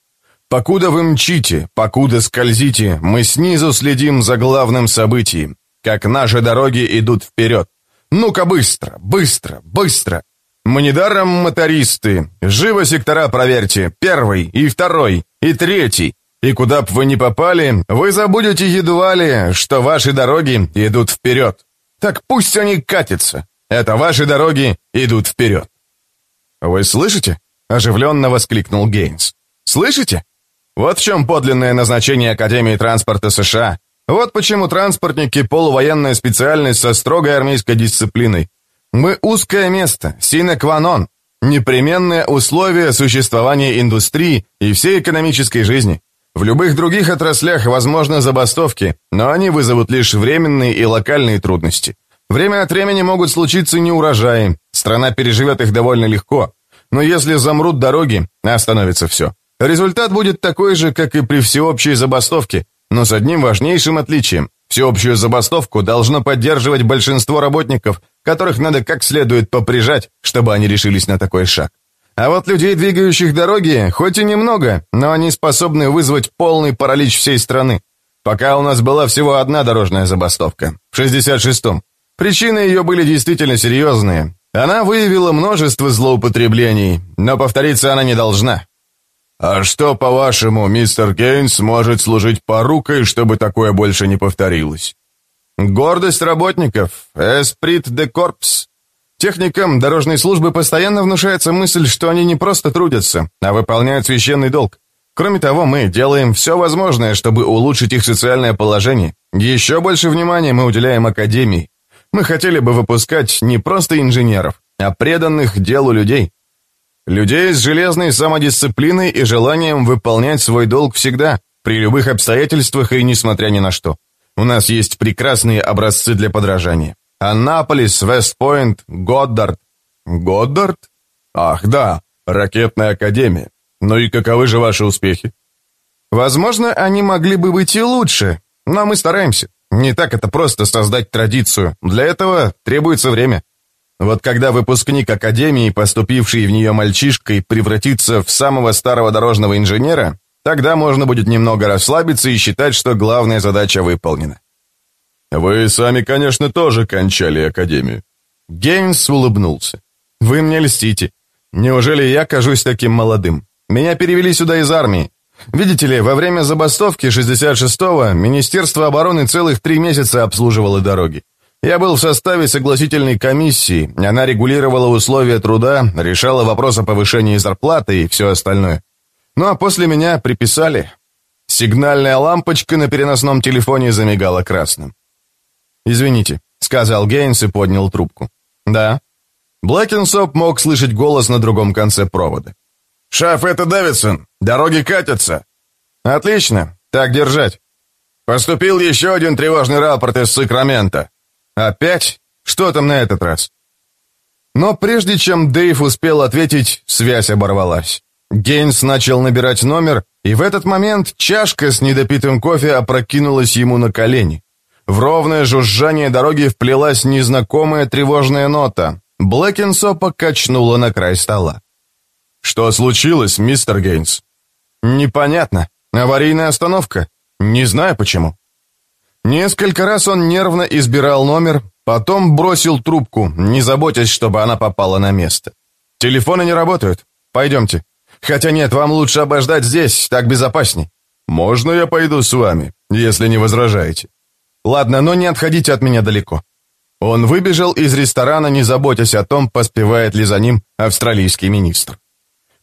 Покуда вы мчите, покуда скользите, мы снизу следим за главным событием, как наши дороги идут вперед. Ну-ка быстро, быстро, быстро. Мы недаром мотористы. Живо сектора проверьте. Первый и второй и третий. И куда б вы ни попали, вы забудете едва ли, что ваши дороги идут вперед. Так пусть они катятся. Это ваши дороги идут вперед. Вы слышите? Оживленно воскликнул Гейнс. Слышите? Вот в чем подлинное назначение Академии транспорта США. Вот почему транспортники – полувоенная специальность со строгой армейской дисциплиной. Мы узкое место, синекванон, непременное условие существования индустрии и всей экономической жизни. В любых других отраслях возможны забастовки, но они вызовут лишь временные и локальные трудности. Время от времени могут случиться неурожаи, страна переживет их довольно легко. Но если замрут дороги, остановится все. Результат будет такой же, как и при всеобщей забастовке, но с одним важнейшим отличием. Всеобщую забастовку должно поддерживать большинство работников, которых надо как следует поприжать, чтобы они решились на такой шаг. А вот людей, двигающих дороги, хоть и немного, но они способны вызвать полный паралич всей страны. Пока у нас была всего одна дорожная забастовка, в 66-м. Причины ее были действительно серьезные. Она выявила множество злоупотреблений, но повториться она не должна. «А что, по-вашему, мистер Гейнс может служить порукой, чтобы такое больше не повторилось?» «Гордость работников, эсприт де корпс. Техникам дорожной службы постоянно внушается мысль, что они не просто трудятся, а выполняют священный долг. Кроме того, мы делаем все возможное, чтобы улучшить их социальное положение. Еще больше внимания мы уделяем академии. Мы хотели бы выпускать не просто инженеров, а преданных делу людей. Людей с железной самодисциплиной и желанием выполнять свой долг всегда, при любых обстоятельствах и несмотря ни на что. У нас есть прекрасные образцы для подражания. Аннаполис, Вестпойнт, Годдард. Годдард? Ах, да, ракетная академия. Ну и каковы же ваши успехи? Возможно, они могли бы быть и лучше, но мы стараемся. Не так это просто создать традицию. Для этого требуется время. Вот когда выпускник академии, поступивший в нее мальчишкой, превратится в самого старого дорожного инженера, тогда можно будет немного расслабиться и считать, что главная задача выполнена. «Вы сами, конечно, тоже кончали академию». Гейнс улыбнулся. «Вы мне льстите. Неужели я кажусь таким молодым? Меня перевели сюда из армии. Видите ли, во время забастовки 66-го Министерство обороны целых три месяца обслуживало дороги. Я был в составе согласительной комиссии, она регулировала условия труда, решала вопрос о повышении зарплаты и все остальное. Ну а после меня приписали. Сигнальная лампочка на переносном телефоне замигала красным. «Извините», — сказал Гейнс и поднял трубку. «Да». Блэкенсоп мог слышать голос на другом конце провода. «Шеф, это Дэвидсон. Дороги катятся». «Отлично. Так держать». Поступил еще один тревожный рапорт из Сакрамента. «Опять? Что там на этот раз?» Но прежде чем Дэйв успел ответить, связь оборвалась. Гейнс начал набирать номер, и в этот момент чашка с недопитым кофе опрокинулась ему на колени. В ровное жужжание дороги вплелась незнакомая тревожная нота. Блэкинсопа качнула на край стола. «Что случилось, мистер Гейнс?» Непонятно. Аварийная остановка? Не знаю почему. Несколько раз он нервно избирал номер, потом бросил трубку, не заботясь, чтобы она попала на место. Телефоны не работают. Пойдемте. Хотя нет, вам лучше обождать здесь, так безопасней. Можно я пойду с вами, если не возражаете? Ладно, но не отходите от меня далеко. Он выбежал из ресторана, не заботясь о том, поспевает ли за ним австралийский министр.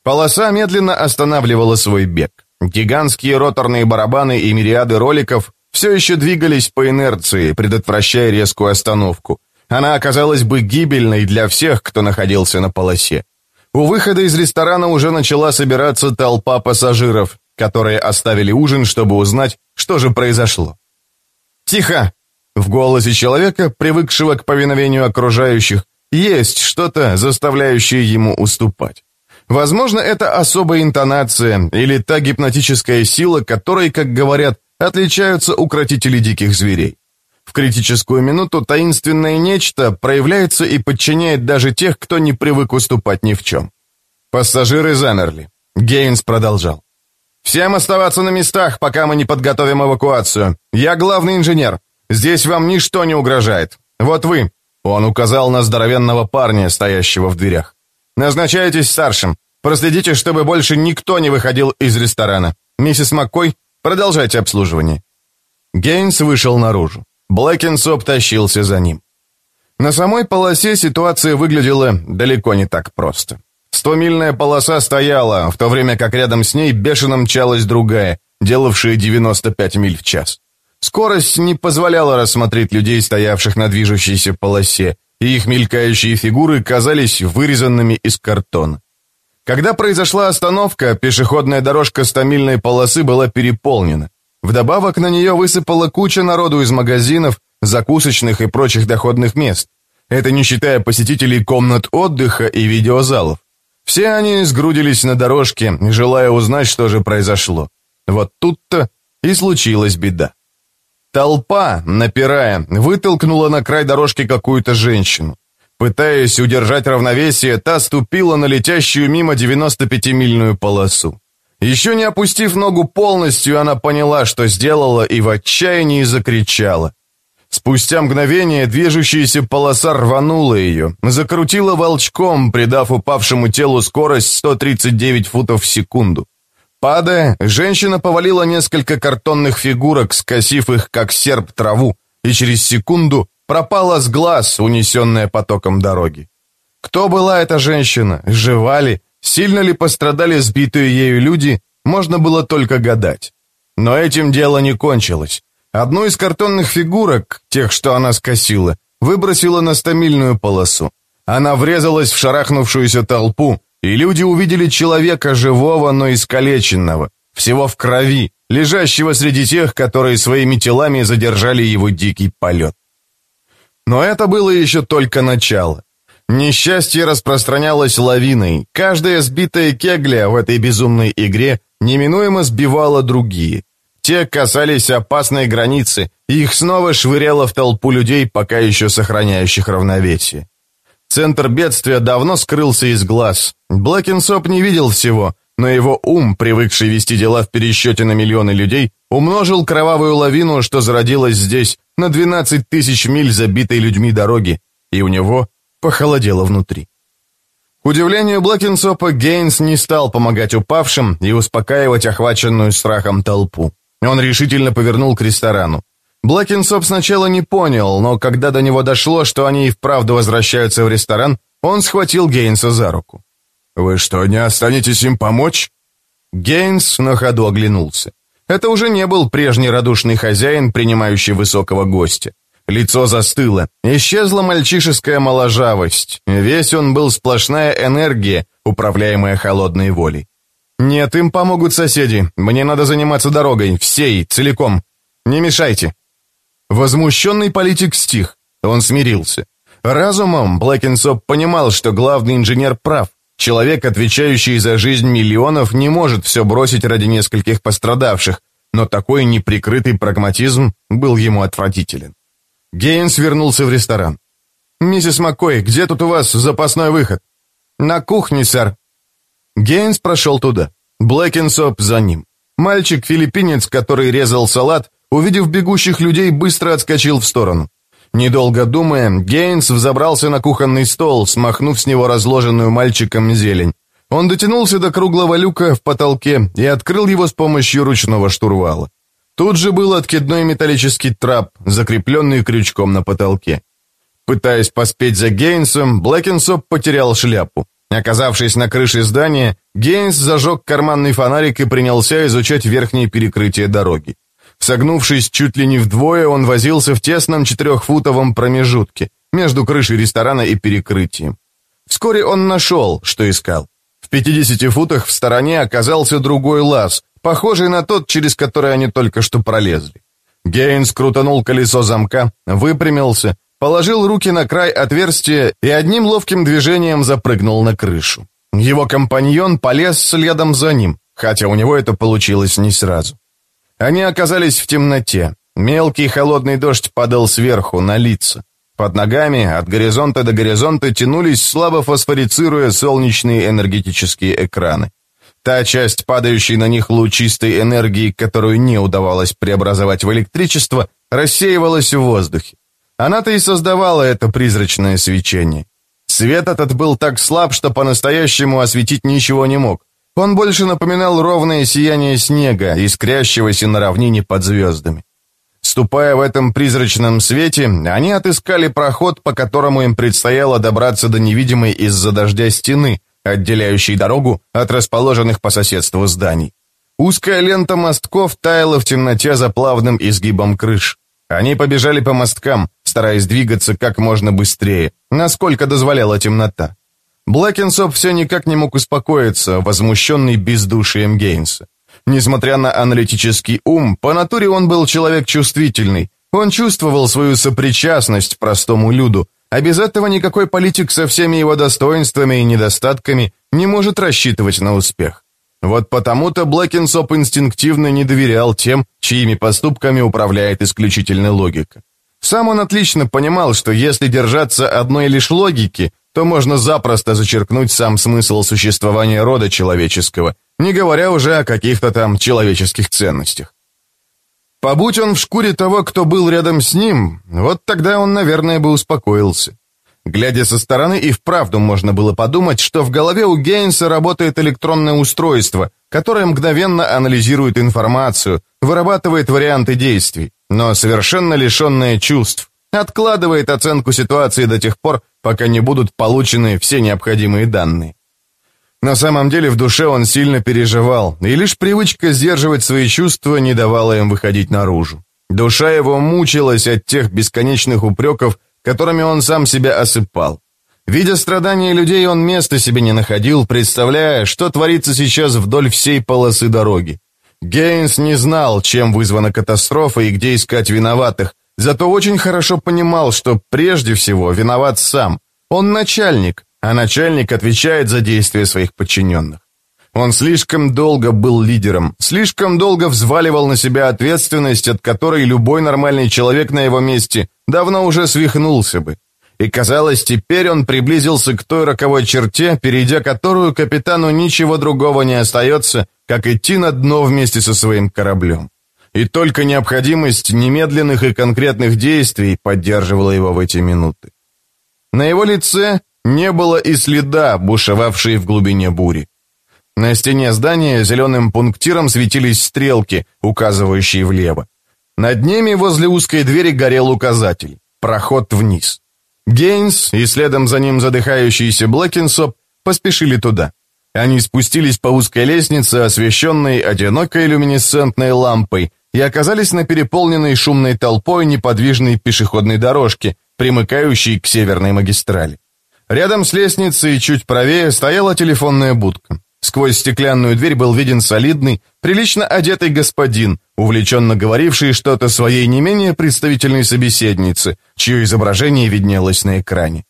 Полоса медленно останавливала свой бег. Гигантские роторные барабаны и мириады роликов все еще двигались по инерции, предотвращая резкую остановку. Она оказалась бы гибельной для всех, кто находился на полосе. У выхода из ресторана уже начала собираться толпа пассажиров, которые оставили ужин, чтобы узнать, что же произошло. «Тихо!» В голосе человека, привыкшего к повиновению окружающих, есть что-то, заставляющее ему уступать. Возможно, это особая интонация или та гипнотическая сила, которой, как говорят, отличаются укротители диких зверей. В критическую минуту таинственное нечто проявляется и подчиняет даже тех, кто не привык уступать ни в чем. Пассажиры замерли. Гейнс продолжал. «Всем оставаться на местах, пока мы не подготовим эвакуацию. Я главный инженер. Здесь вам ничто не угрожает. Вот вы». Он указал на здоровенного парня, стоящего в дверях. «Назначайтесь старшим. Проследите, чтобы больше никто не выходил из ресторана. Миссис Маккой, продолжайте обслуживание». Гейнс вышел наружу. Блэкинсоп тащился за ним. На самой полосе ситуация выглядела далеко не так просто. Стомильная полоса стояла, в то время как рядом с ней бешено мчалась другая, делавшая 95 миль в час. Скорость не позволяла рассмотреть людей, стоявших на движущейся полосе, и их мелькающие фигуры казались вырезанными из картона. Когда произошла остановка, пешеходная дорожка стамильной полосы была переполнена. Вдобавок на нее высыпала куча народу из магазинов, закусочных и прочих доходных мест. Это не считая посетителей комнат отдыха и видеозалов. Все они сгрудились на дорожке, желая узнать, что же произошло. Вот тут-то и случилась беда. Толпа, напирая, вытолкнула на край дорожки какую-то женщину. Пытаясь удержать равновесие, та ступила на летящую мимо 95-мильную полосу. Еще не опустив ногу полностью, она поняла, что сделала, и в отчаянии закричала. Спустя мгновение движущаяся полоса рванула ее, закрутила волчком, придав упавшему телу скорость 139 футов в секунду. Падая, женщина повалила несколько картонных фигурок, скосив их, как серп траву, и через секунду пропала с глаз, унесенная потоком дороги. Кто была эта женщина? Жива ли? Сильно ли пострадали сбитые ею люди? Можно было только гадать. Но этим дело не кончилось. Одну из картонных фигурок, тех, что она скосила, выбросила на стамильную полосу. Она врезалась в шарахнувшуюся толпу, и люди увидели человека живого, но искалеченного, всего в крови, лежащего среди тех, которые своими телами задержали его дикий полет. Но это было еще только начало. Несчастье распространялось лавиной. Каждая сбитая кегля в этой безумной игре неминуемо сбивала другие. Те касались опасной границы, их снова швыряло в толпу людей, пока еще сохраняющих равновесие. Центр бедствия давно скрылся из глаз. Блэкинсоп не видел всего, но его ум, привыкший вести дела в пересчете на миллионы людей, умножил кровавую лавину, что зародилась здесь, на 12 тысяч миль забитой людьми дороги, и у него похолодело внутри. К удивлению Блэкинсопа, Гейнс не стал помогать упавшим и успокаивать охваченную страхом толпу. Он решительно повернул к ресторану. Блэкинсоп сначала не понял, но когда до него дошло, что они и вправду возвращаются в ресторан, он схватил Гейнса за руку. «Вы что, не останетесь им помочь?» Гейнс на ходу оглянулся. Это уже не был прежний радушный хозяин, принимающий высокого гостя. Лицо застыло, исчезла мальчишеская моложавость. Весь он был сплошная энергия, управляемая холодной волей. «Нет, им помогут соседи. Мне надо заниматься дорогой, всей, целиком. Не мешайте». Возмущенный политик стих. Он смирился. Разумом Блэкинсоп понимал, что главный инженер прав. Человек, отвечающий за жизнь миллионов, не может все бросить ради нескольких пострадавших, но такой неприкрытый прагматизм был ему отвратителен. Гейнс вернулся в ресторан. «Миссис Маккой, где тут у вас запасной выход?» «На кухне, сэр». Гейнс прошел туда. Блэкинсоп за ним. Мальчик-филиппинец, который резал салат, увидев бегущих людей, быстро отскочил в сторону. Недолго думая, Гейнс взобрался на кухонный стол, смахнув с него разложенную мальчиком зелень. Он дотянулся до круглого люка в потолке и открыл его с помощью ручного штурвала. Тут же был откидной металлический трап, закрепленный крючком на потолке. Пытаясь поспеть за Гейнсом, Блэкинсоп потерял шляпу. Оказавшись на крыше здания, Гейнс зажег карманный фонарик и принялся изучать верхнее перекрытие дороги. Согнувшись чуть ли не вдвое, он возился в тесном четырехфутовом промежутке между крышей ресторана и перекрытием. Вскоре он нашел, что искал. В 50 футах в стороне оказался другой лаз, похожий на тот, через который они только что пролезли. Гейнс крутанул колесо замка, выпрямился, положил руки на край отверстия и одним ловким движением запрыгнул на крышу. Его компаньон полез следом за ним, хотя у него это получилось не сразу. Они оказались в темноте. Мелкий холодный дождь падал сверху, на лица. Под ногами от горизонта до горизонта тянулись, слабо фосфорицируя солнечные энергетические экраны. Та часть падающей на них лучистой энергии, которую не удавалось преобразовать в электричество, рассеивалась в воздухе. Она-то и создавала это призрачное свечение. Свет этот был так слаб, что по-настоящему осветить ничего не мог. Он больше напоминал ровное сияние снега, искрящегося на равнине под звездами. Ступая в этом призрачном свете, они отыскали проход, по которому им предстояло добраться до невидимой из-за дождя стены, отделяющей дорогу от расположенных по соседству зданий. Узкая лента мостков таяла в темноте за плавным изгибом крыш. Они побежали по мосткам, стараясь двигаться как можно быстрее, насколько дозволяла темнота. Блэкинсоп все никак не мог успокоиться, возмущенный бездушием Гейнса. Несмотря на аналитический ум, по натуре он был человек чувствительный. Он чувствовал свою сопричастность простому люду, а без этого никакой политик со всеми его достоинствами и недостатками не может рассчитывать на успех. Вот потому-то Блэкинсоп инстинктивно не доверял тем, чьими поступками управляет исключительно логика. Сам он отлично понимал, что если держаться одной лишь логики, то можно запросто зачеркнуть сам смысл существования рода человеческого, не говоря уже о каких-то там человеческих ценностях. Побудь он в шкуре того, кто был рядом с ним, вот тогда он, наверное, бы успокоился. Глядя со стороны, и вправду можно было подумать, что в голове у Гейнса работает электронное устройство, которое мгновенно анализирует информацию, вырабатывает варианты действий, но совершенно лишенное чувств, откладывает оценку ситуации до тех пор, пока не будут получены все необходимые данные. На самом деле в душе он сильно переживал, и лишь привычка сдерживать свои чувства не давала им выходить наружу. Душа его мучилась от тех бесконечных упреков, которыми он сам себя осыпал. Видя страдания людей, он места себе не находил, представляя, что творится сейчас вдоль всей полосы дороги. Гейнс не знал, чем вызвана катастрофа и где искать виноватых, Зато очень хорошо понимал, что прежде всего виноват сам. Он начальник, а начальник отвечает за действия своих подчиненных. Он слишком долго был лидером, слишком долго взваливал на себя ответственность, от которой любой нормальный человек на его месте давно уже свихнулся бы. И казалось, теперь он приблизился к той роковой черте, перейдя которую капитану ничего другого не остается, как идти на дно вместе со своим кораблем и только необходимость немедленных и конкретных действий поддерживала его в эти минуты. На его лице не было и следа, бушевавшей в глубине бури. На стене здания зеленым пунктиром светились стрелки, указывающие влево. Над ними возле узкой двери горел указатель «Проход вниз». Гейнс и следом за ним задыхающийся Блэкинсоп поспешили туда. Они спустились по узкой лестнице, освещенной одинокой люминесцентной лампой, и оказались на переполненной шумной толпой неподвижной пешеходной дорожке, примыкающей к северной магистрали. Рядом с лестницей, чуть правее, стояла телефонная будка. Сквозь стеклянную дверь был виден солидный, прилично одетый господин, увлеченно говоривший что-то своей не менее представительной собеседнице, чье изображение виднелось на экране.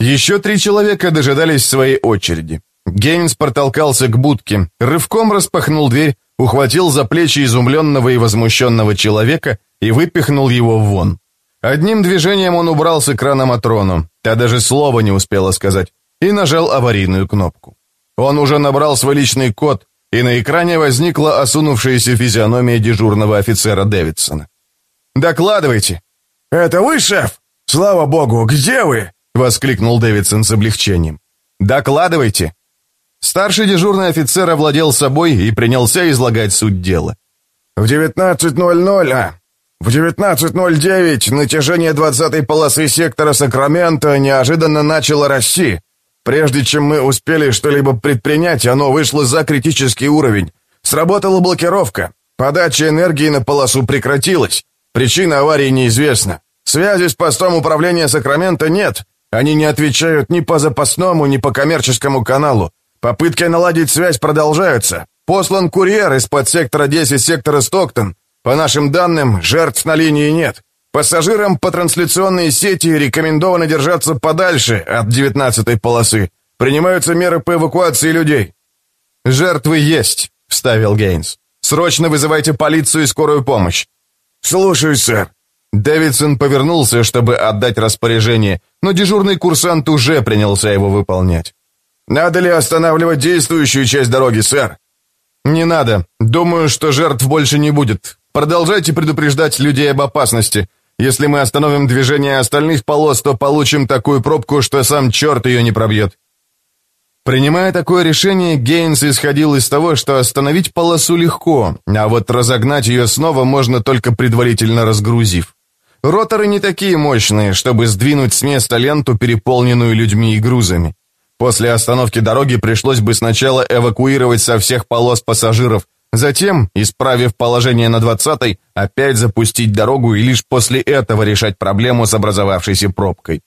Еще три человека дожидались своей очереди. Гейнс протолкался к будке, рывком распахнул дверь, ухватил за плечи изумленного и возмущенного человека и выпихнул его вон. Одним движением он убрал с экрана Матрону, та даже слова не успела сказать, и нажал аварийную кнопку. Он уже набрал свой личный код, и на экране возникла осунувшаяся физиономия дежурного офицера Дэвидсона. «Докладывайте!» «Это вы, шеф? Слава богу, где вы?» — воскликнул Дэвидсон с облегчением. «Докладывайте!» Старший дежурный офицер овладел собой и принялся излагать суть дела. «В 19.00, а, в 19.09 натяжение 20-й полосы сектора Сакрамента неожиданно начало расти. Прежде чем мы успели что-либо предпринять, оно вышло за критический уровень. Сработала блокировка. Подача энергии на полосу прекратилась. Причина аварии неизвестна. Связи с постом управления Сакрамента нет. Они не отвечают ни по запасному, ни по коммерческому каналу. Попытки наладить связь продолжаются. Послан курьер из-под сектора 10 сектора Стоктон. По нашим данным, жертв на линии нет. Пассажирам по трансляционной сети рекомендовано держаться подальше от 19-й полосы. Принимаются меры по эвакуации людей. «Жертвы есть», — вставил Гейнс. «Срочно вызывайте полицию и скорую помощь». «Слушаюсь, сэр». Дэвидсон повернулся, чтобы отдать распоряжение, но дежурный курсант уже принялся его выполнять. «Надо ли останавливать действующую часть дороги, сэр?» «Не надо. Думаю, что жертв больше не будет. Продолжайте предупреждать людей об опасности. Если мы остановим движение остальных полос, то получим такую пробку, что сам черт ее не пробьет». Принимая такое решение, Гейнс исходил из того, что остановить полосу легко, а вот разогнать ее снова можно только предварительно разгрузив. Роторы не такие мощные, чтобы сдвинуть с места ленту, переполненную людьми и грузами. После остановки дороги пришлось бы сначала эвакуировать со всех полос пассажиров, затем, исправив положение на 20-й, опять запустить дорогу и лишь после этого решать проблему с образовавшейся пробкой.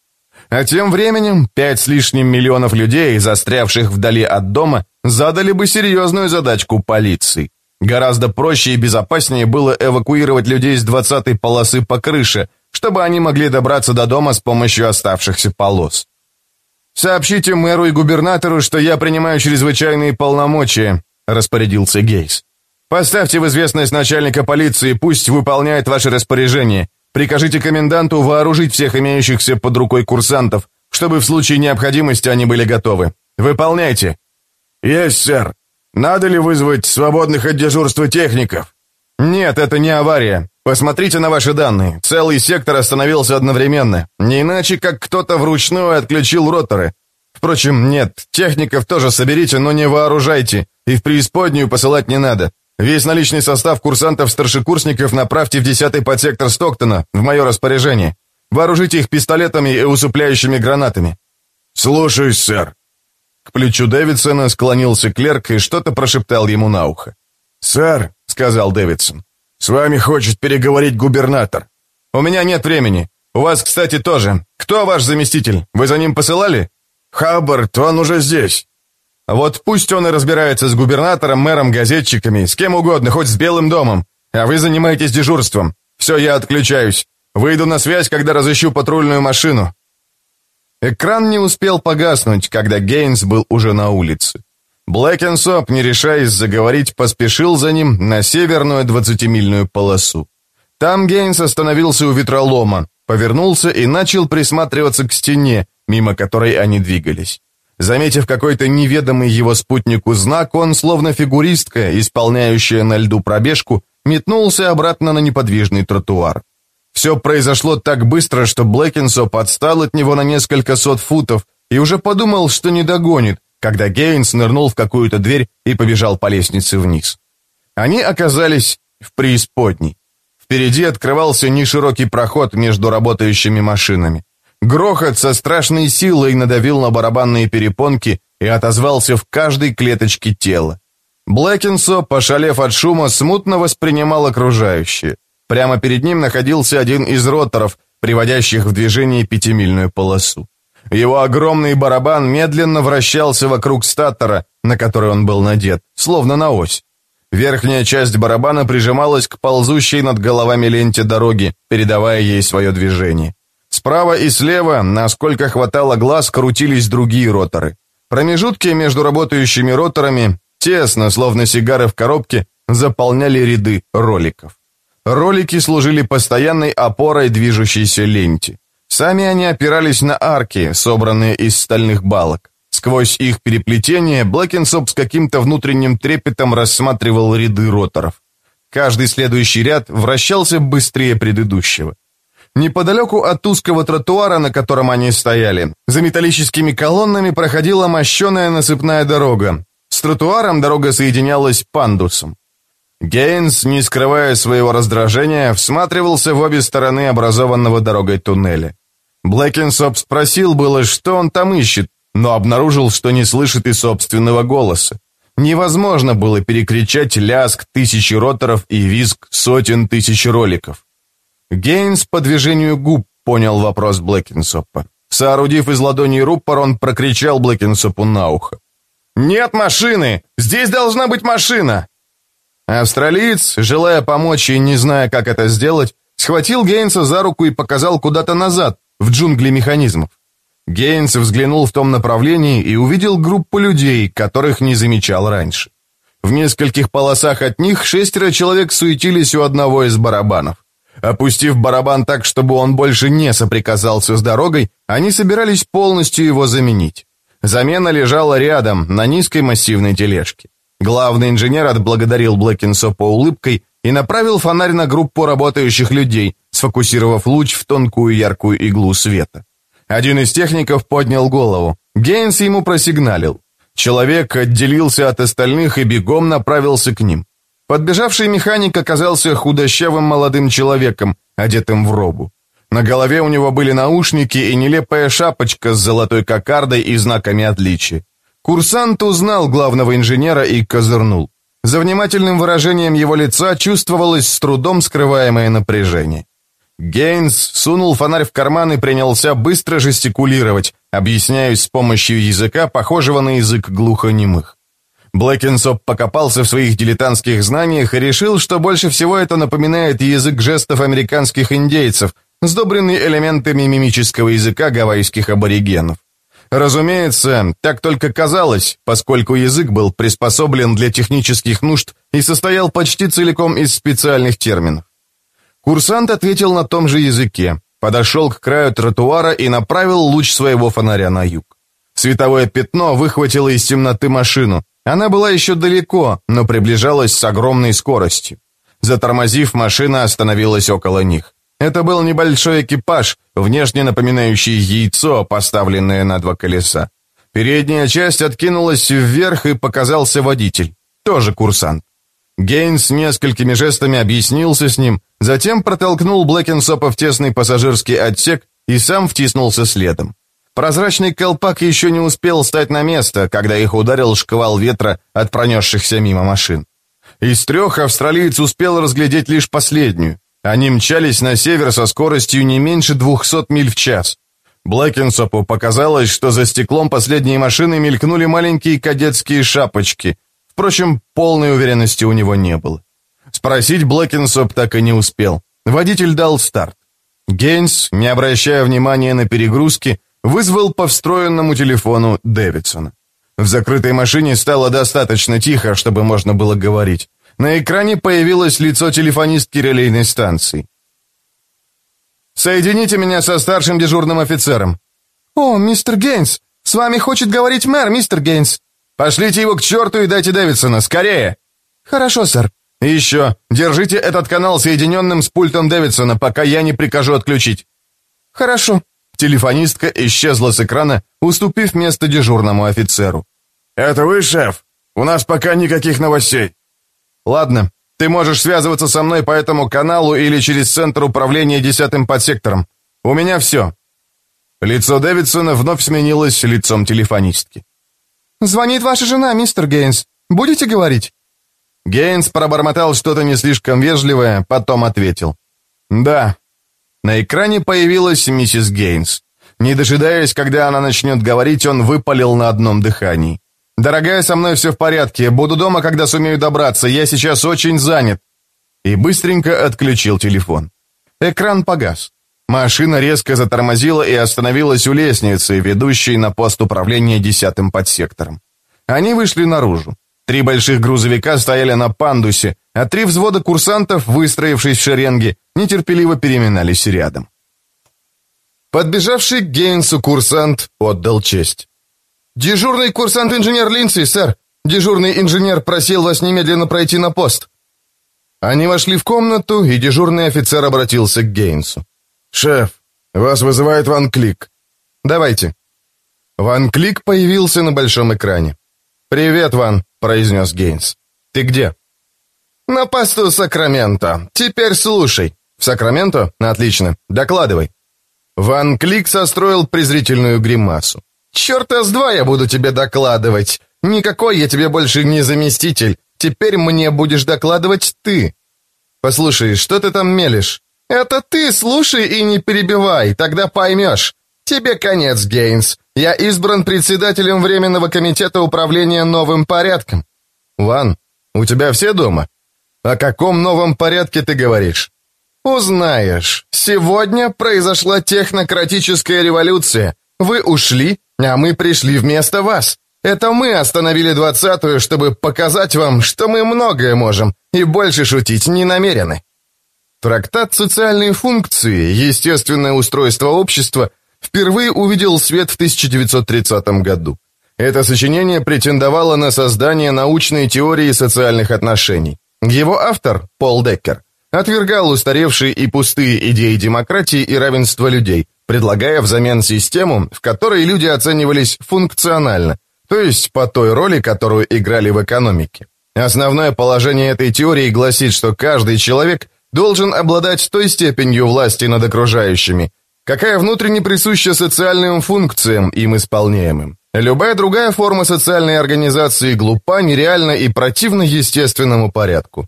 А тем временем пять с лишним миллионов людей, застрявших вдали от дома, задали бы серьезную задачку полиции. Гораздо проще и безопаснее было эвакуировать людей с 20-й полосы по крыше, чтобы они могли добраться до дома с помощью оставшихся полос. «Сообщите мэру и губернатору, что я принимаю чрезвычайные полномочия», — распорядился Гейс. «Поставьте в известность начальника полиции, пусть выполняет ваши распоряжения. Прикажите коменданту вооружить всех имеющихся под рукой курсантов, чтобы в случае необходимости они были готовы. Выполняйте». «Есть, сэр. Надо ли вызвать свободных от дежурства техников?» «Нет, это не авария. Посмотрите на ваши данные. Целый сектор остановился одновременно. Не иначе, как кто-то вручную отключил роторы. Впрочем, нет, техников тоже соберите, но не вооружайте. И в преисподнюю посылать не надо. Весь наличный состав курсантов-старшекурсников направьте в 10-й подсектор Стоктона, в мое распоряжение. Вооружите их пистолетами и усыпляющими гранатами». «Слушаюсь, сэр». К плечу Дэвидсона склонился клерк и что-то прошептал ему на ухо. «Сэр», — сказал Дэвидсон, «С вами хочет переговорить губернатор». «У меня нет времени. У вас, кстати, тоже. Кто ваш заместитель? Вы за ним посылали?» «Хаббард, он уже здесь». «Вот пусть он и разбирается с губернатором, мэром, газетчиками, с кем угодно, хоть с Белым домом. А вы занимаетесь дежурством. Все, я отключаюсь. Выйду на связь, когда разыщу патрульную машину». Экран не успел погаснуть, когда Гейнс был уже на улице. Блэкенсоп, не решаясь заговорить, поспешил за ним на северную двадцатимильную полосу. Там Гейнс остановился у ветролома, повернулся и начал присматриваться к стене, мимо которой они двигались. Заметив какой-то неведомый его спутнику знак, он, словно фигуристка, исполняющая на льду пробежку, метнулся обратно на неподвижный тротуар. Все произошло так быстро, что Блэкенсоп отстал от него на несколько сот футов и уже подумал, что не догонит, когда Гейнс нырнул в какую-то дверь и побежал по лестнице вниз. Они оказались в преисподней. Впереди открывался неширокий проход между работающими машинами. Грохот со страшной силой надавил на барабанные перепонки и отозвался в каждой клеточке тела. Блэкинсо, пошалев от шума, смутно воспринимал окружающее. Прямо перед ним находился один из роторов, приводящих в движение пятимильную полосу. Его огромный барабан медленно вращался вокруг статора, на который он был надет, словно на ось. Верхняя часть барабана прижималась к ползущей над головами ленте дороги, передавая ей свое движение. Справа и слева, насколько хватало глаз, крутились другие роторы. Промежутки между работающими роторами, тесно, словно сигары в коробке, заполняли ряды роликов. Ролики служили постоянной опорой движущейся ленте. Сами они опирались на арки, собранные из стальных балок. Сквозь их переплетение Блэкинсоп с каким-то внутренним трепетом рассматривал ряды роторов. Каждый следующий ряд вращался быстрее предыдущего. Неподалеку от узкого тротуара, на котором они стояли, за металлическими колоннами проходила мощеная насыпная дорога. С тротуаром дорога соединялась пандусом. Гейнс, не скрывая своего раздражения, всматривался в обе стороны образованного дорогой туннеля. Блэкинсоп спросил было, что он там ищет, но обнаружил, что не слышит и собственного голоса. Невозможно было перекричать ляск тысячи роторов и визг сотен тысяч роликов. Гейнс по движению губ понял вопрос Блэкинсопа. Соорудив из ладони рупор, он прокричал Блэкинсопу на ухо. «Нет машины! Здесь должна быть машина!» Австралиец, желая помочь и не зная, как это сделать, схватил Гейнса за руку и показал куда-то назад, в джунгли механизмов. Гейнс взглянул в том направлении и увидел группу людей, которых не замечал раньше. В нескольких полосах от них шестеро человек суетились у одного из барабанов. Опустив барабан так, чтобы он больше не соприкасался с дорогой, они собирались полностью его заменить. Замена лежала рядом, на низкой массивной тележке. Главный инженер отблагодарил Блэкинсопа улыбкой и направил фонарь на группу работающих людей, сфокусировав луч в тонкую яркую иглу света. Один из техников поднял голову. Гейнс ему просигналил. Человек отделился от остальных и бегом направился к ним. Подбежавший механик оказался худощавым молодым человеком, одетым в робу. На голове у него были наушники и нелепая шапочка с золотой кокардой и знаками отличия. Курсант узнал главного инженера и козырнул. За внимательным выражением его лица чувствовалось с трудом скрываемое напряжение. Гейнс сунул фонарь в карман и принялся быстро жестикулировать, объясняясь с помощью языка, похожего на язык глухонемых. Блэкинсоп покопался в своих дилетантских знаниях и решил, что больше всего это напоминает язык жестов американских индейцев, сдобренный элементами мимического языка гавайских аборигенов. Разумеется, так только казалось, поскольку язык был приспособлен для технических нужд и состоял почти целиком из специальных терминов. Курсант ответил на том же языке, подошел к краю тротуара и направил луч своего фонаря на юг. Световое пятно выхватило из темноты машину. Она была еще далеко, но приближалась с огромной скоростью. Затормозив, машина остановилась около них. Это был небольшой экипаж, внешне напоминающий яйцо, поставленное на два колеса. Передняя часть откинулась вверх и показался водитель, тоже курсант. Гейнс несколькими жестами объяснился с ним, затем протолкнул Блэкенсопа в тесный пассажирский отсек и сам втиснулся следом. Прозрачный колпак еще не успел стать на место, когда их ударил шквал ветра от пронесшихся мимо машин. Из трех австралиец успел разглядеть лишь последнюю. Они мчались на север со скоростью не меньше 200 миль в час. Блэкенсопу показалось, что за стеклом последней машины мелькнули маленькие кадетские шапочки, Впрочем, полной уверенности у него не было. Спросить Блэкинсоп так и не успел. Водитель дал старт. Гейнс, не обращая внимания на перегрузки, вызвал по встроенному телефону Дэвидсона. В закрытой машине стало достаточно тихо, чтобы можно было говорить. На экране появилось лицо телефонистки релейной станции. «Соедините меня со старшим дежурным офицером». «О, мистер Гейнс, с вами хочет говорить мэр, мистер Гейнс». Пошлите его к черту и дайте Дэвидсона, скорее!» «Хорошо, сэр». «И еще, держите этот канал соединенным с пультом Дэвидсона, пока я не прикажу отключить». «Хорошо». Телефонистка исчезла с экрана, уступив место дежурному офицеру. «Это вы, шеф? У нас пока никаких новостей». «Ладно, ты можешь связываться со мной по этому каналу или через центр управления десятым подсектором. У меня все». Лицо Дэвидсона вновь сменилось лицом телефонистки. «Звонит ваша жена, мистер Гейнс. Будете говорить?» Гейнс пробормотал что-то не слишком вежливое, потом ответил. «Да». На экране появилась миссис Гейнс. Не дожидаясь, когда она начнет говорить, он выпалил на одном дыхании. «Дорогая, со мной все в порядке. Буду дома, когда сумею добраться. Я сейчас очень занят». И быстренько отключил телефон. Экран погас. Машина резко затормозила и остановилась у лестницы, ведущей на пост управления десятым подсектором. Они вышли наружу. Три больших грузовика стояли на пандусе, а три взвода курсантов, выстроившись в шеренге, нетерпеливо переминались рядом. Подбежавший к Гейнсу курсант отдал честь. Дежурный курсант-инженер Линдси, сэр. Дежурный инженер просил вас немедленно пройти на пост». Они вошли в комнату, и дежурный офицер обратился к Гейнсу. «Шеф, вас вызывает Ван Клик». «Давайте». Ван Клик появился на большом экране. «Привет, Ван», — произнес Гейнс. «Ты где?» «На посту Сакраменто. Теперь слушай». «В Сакраменто? Отлично. Докладывай». Ван Клик состроил презрительную гримасу. «Черта с два я буду тебе докладывать. Никакой я тебе больше не заместитель. Теперь мне будешь докладывать ты. Послушай, что ты там мелешь? Это ты слушай и не перебивай, тогда поймешь. Тебе конец, Гейнс. Я избран председателем Временного комитета управления новым порядком. Ван, у тебя все дома? О каком новом порядке ты говоришь? Узнаешь. Сегодня произошла технократическая революция. Вы ушли, а мы пришли вместо вас. Это мы остановили двадцатую, чтобы показать вам, что мы многое можем, и больше шутить не намерены. Трактат «Социальные функции. Естественное устройство общества» впервые увидел свет в 1930 году. Это сочинение претендовало на создание научной теории социальных отношений. Его автор, Пол Деккер, отвергал устаревшие и пустые идеи демократии и равенства людей, предлагая взамен систему, в которой люди оценивались функционально, то есть по той роли, которую играли в экономике. Основное положение этой теории гласит, что каждый человек должен обладать той степенью власти над окружающими, какая внутренне присуща социальным функциям, им исполняемым. Любая другая форма социальной организации глупа, нереальна и противна естественному порядку.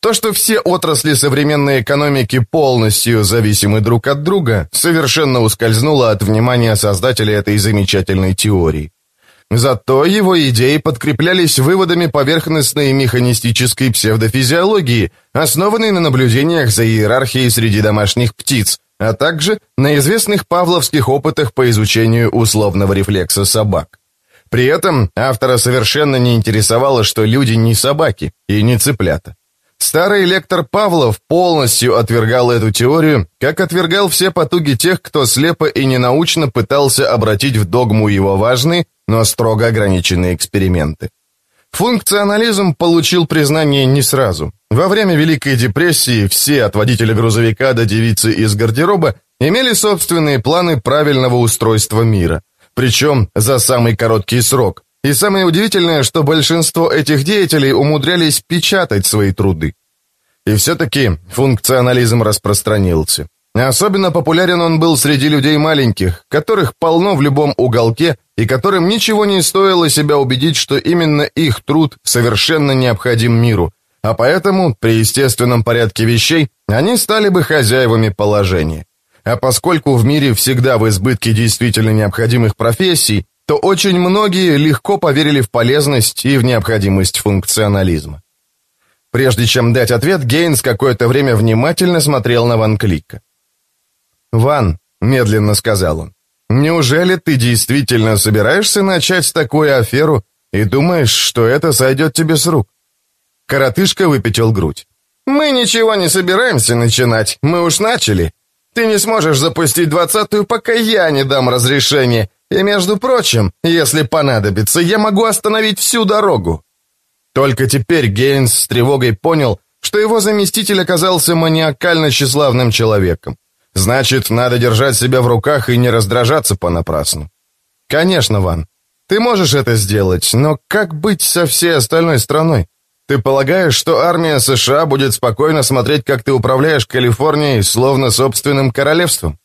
То, что все отрасли современной экономики полностью зависимы друг от друга, совершенно ускользнуло от внимания создателей этой замечательной теории. Зато его идеи подкреплялись выводами поверхностной механистической псевдофизиологии, основанной на наблюдениях за иерархией среди домашних птиц, а также на известных павловских опытах по изучению условного рефлекса собак. При этом автора совершенно не интересовало, что люди не собаки и не цыплята. Старый лектор Павлов полностью отвергал эту теорию, как отвергал все потуги тех, кто слепо и ненаучно пытался обратить в догму его важные, но строго ограниченные эксперименты. Функционализм получил признание не сразу. Во время Великой депрессии все, от водителя грузовика до девицы из гардероба, имели собственные планы правильного устройства мира, причем за самый короткий срок, и самое удивительное, что большинство этих деятелей умудрялись печатать свои труды. И все-таки функционализм распространился. Особенно популярен он был среди людей маленьких, которых полно в любом уголке и которым ничего не стоило себя убедить, что именно их труд совершенно необходим миру, а поэтому при естественном порядке вещей они стали бы хозяевами положения. А поскольку в мире всегда в избытке действительно необходимых профессий, то очень многие легко поверили в полезность и в необходимость функционализма. Прежде чем дать ответ, Гейнс какое-то время внимательно смотрел на Ван Клика. «Ван», — медленно сказал он, — «неужели ты действительно собираешься начать такую аферу и думаешь, что это сойдет тебе с рук?» Коротышка выпятил грудь. «Мы ничего не собираемся начинать, мы уж начали. Ты не сможешь запустить двадцатую, пока я не дам разрешения, и, между прочим, если понадобится, я могу остановить всю дорогу». Только теперь Гейнс с тревогой понял, что его заместитель оказался маниакально тщеславным человеком. Значит, надо держать себя в руках и не раздражаться понапрасну. Конечно, Ван, ты можешь это сделать, но как быть со всей остальной страной? Ты полагаешь, что армия США будет спокойно смотреть, как ты управляешь Калифорнией, словно собственным королевством?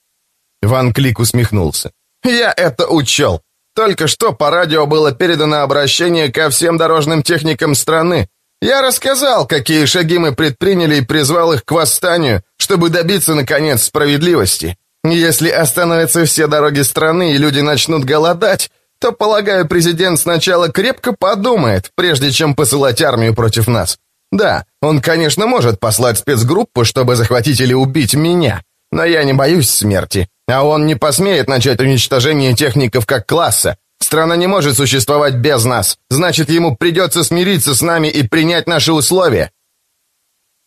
Ван Клик усмехнулся. «Я это учел. Только что по радио было передано обращение ко всем дорожным техникам страны. Я рассказал, какие шаги мы предприняли и призвал их к восстанию, чтобы добиться, наконец, справедливости. Если остановятся все дороги страны и люди начнут голодать, то, полагаю, президент сначала крепко подумает, прежде чем посылать армию против нас. Да, он, конечно, может послать спецгруппу, чтобы захватить или убить меня, но я не боюсь смерти. А он не посмеет начать уничтожение техников как класса. Страна не может существовать без нас. Значит, ему придется смириться с нами и принять наши условия.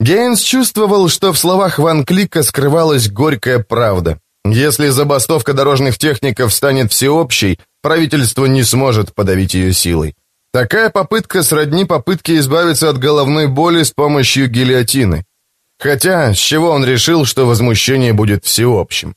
Гейнс чувствовал, что в словах Ван Клика скрывалась горькая правда. Если забастовка дорожных техников станет всеобщей, правительство не сможет подавить ее силой. Такая попытка сродни попытке избавиться от головной боли с помощью гильотины. Хотя, с чего он решил, что возмущение будет всеобщим?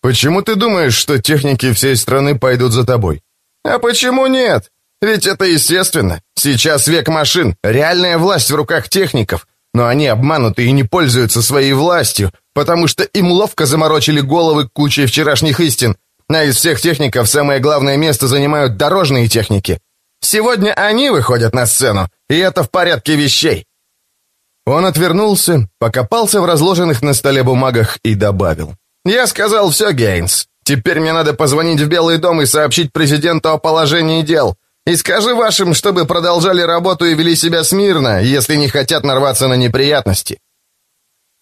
Почему ты думаешь, что техники всей страны пойдут за тобой? А почему нет? Ведь это естественно. Сейчас век машин, реальная власть в руках техников. Но они обмануты и не пользуются своей властью, потому что им ловко заморочили головы кучей вчерашних истин. А из всех техников самое главное место занимают дорожные техники. Сегодня они выходят на сцену, и это в порядке вещей. Он отвернулся, покопался в разложенных на столе бумагах и добавил. «Я сказал все, Гейнс. Теперь мне надо позвонить в Белый дом и сообщить президенту о положении дел. И скажи вашим, чтобы продолжали работу и вели себя смирно, если не хотят нарваться на неприятности».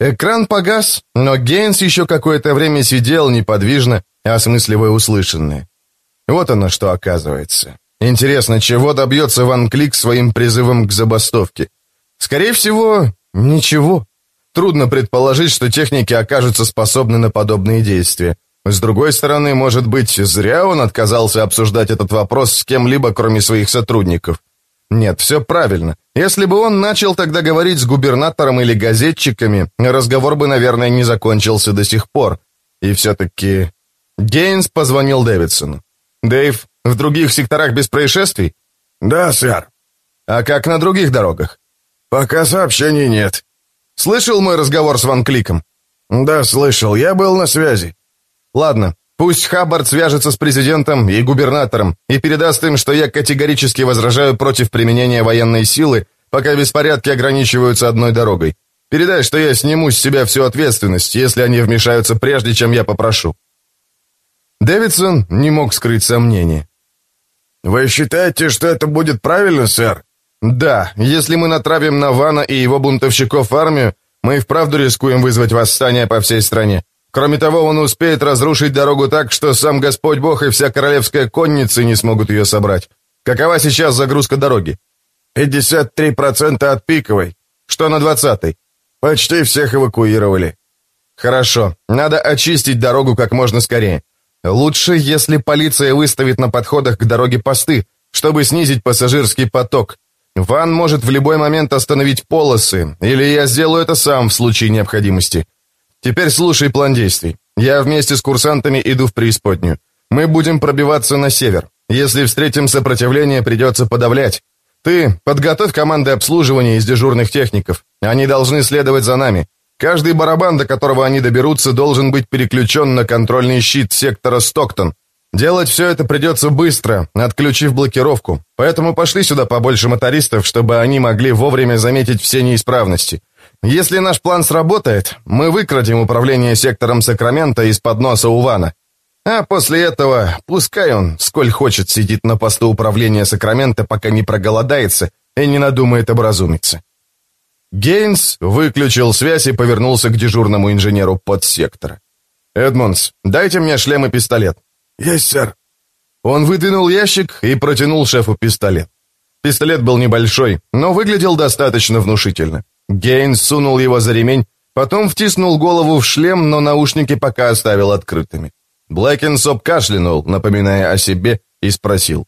Экран погас, но Гейнс еще какое-то время сидел неподвижно, осмысливая услышанное. Вот оно что оказывается. Интересно, чего добьется Ван Клик своим призывом к забастовке? Скорее всего, ничего. Трудно предположить, что техники окажутся способны на подобные действия. С другой стороны, может быть, зря он отказался обсуждать этот вопрос с кем-либо, кроме своих сотрудников. Нет, все правильно. Если бы он начал тогда говорить с губернатором или газетчиками, разговор бы, наверное, не закончился до сих пор. И все-таки... Гейнс позвонил Дэвидсону. «Дэйв, в других секторах без происшествий?» «Да, сэр». «А как на других дорогах?» «Пока сообщений нет». «Слышал мой разговор с Ван Кликом?» «Да, слышал. Я был на связи». «Ладно, пусть Хаббард свяжется с президентом и губернатором и передаст им, что я категорически возражаю против применения военной силы, пока беспорядки ограничиваются одной дорогой. Передай, что я сниму с себя всю ответственность, если они вмешаются прежде, чем я попрошу». Дэвидсон не мог скрыть сомнения. «Вы считаете, что это будет правильно, сэр?» «Да, если мы натравим на Вана и его бунтовщиков армию, мы и вправду рискуем вызвать восстание по всей стране. Кроме того, он успеет разрушить дорогу так, что сам Господь Бог и вся королевская конница не смогут ее собрать. Какова сейчас загрузка дороги?» «53% от пиковой. Что на двадцатой?» «Почти всех эвакуировали». «Хорошо. Надо очистить дорогу как можно скорее. Лучше, если полиция выставит на подходах к дороге посты, чтобы снизить пассажирский поток. Ван может в любой момент остановить полосы, или я сделаю это сам в случае необходимости. Теперь слушай план действий. Я вместе с курсантами иду в преисподнюю. Мы будем пробиваться на север. Если встретим сопротивление, придется подавлять. Ты подготовь команды обслуживания из дежурных техников. Они должны следовать за нами. Каждый барабан, до которого они доберутся, должен быть переключен на контрольный щит сектора Стоктон. Делать все это придется быстро, отключив блокировку. Поэтому пошли сюда побольше мотористов, чтобы они могли вовремя заметить все неисправности. Если наш план сработает, мы выкрадем управление сектором Сакрамента из-под носа Увана. А после этого, пускай он, сколь хочет, сидит на посту управления Сакрамента, пока не проголодается и не надумает образумиться. Гейнс выключил связь и повернулся к дежурному инженеру подсектора. «Эдмонс, дайте мне шлем и пистолет». «Есть, сэр». Он выдвинул ящик и протянул шефу пистолет. Пистолет был небольшой, но выглядел достаточно внушительно. Гейнс сунул его за ремень, потом втиснул голову в шлем, но наушники пока оставил открытыми. Блэкенсоп кашлянул, напоминая о себе, и спросил.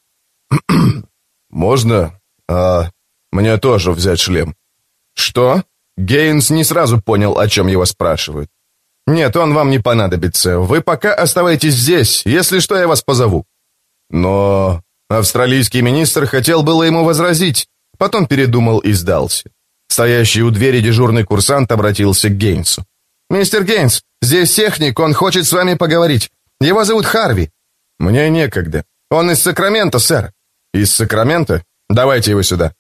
«Можно? А мне тоже взять шлем?» «Что?» Гейнс не сразу понял, о чем его спрашивают. «Нет, он вам не понадобится. Вы пока оставайтесь здесь. Если что, я вас позову». Но австралийский министр хотел было ему возразить, потом передумал и сдался. Стоящий у двери дежурный курсант обратился к Гейнсу. «Мистер Гейнс, здесь техник, он хочет с вами поговорить. Его зовут Харви». «Мне некогда. Он из Сакрамента, сэр». «Из Сакрамента? Давайте его сюда».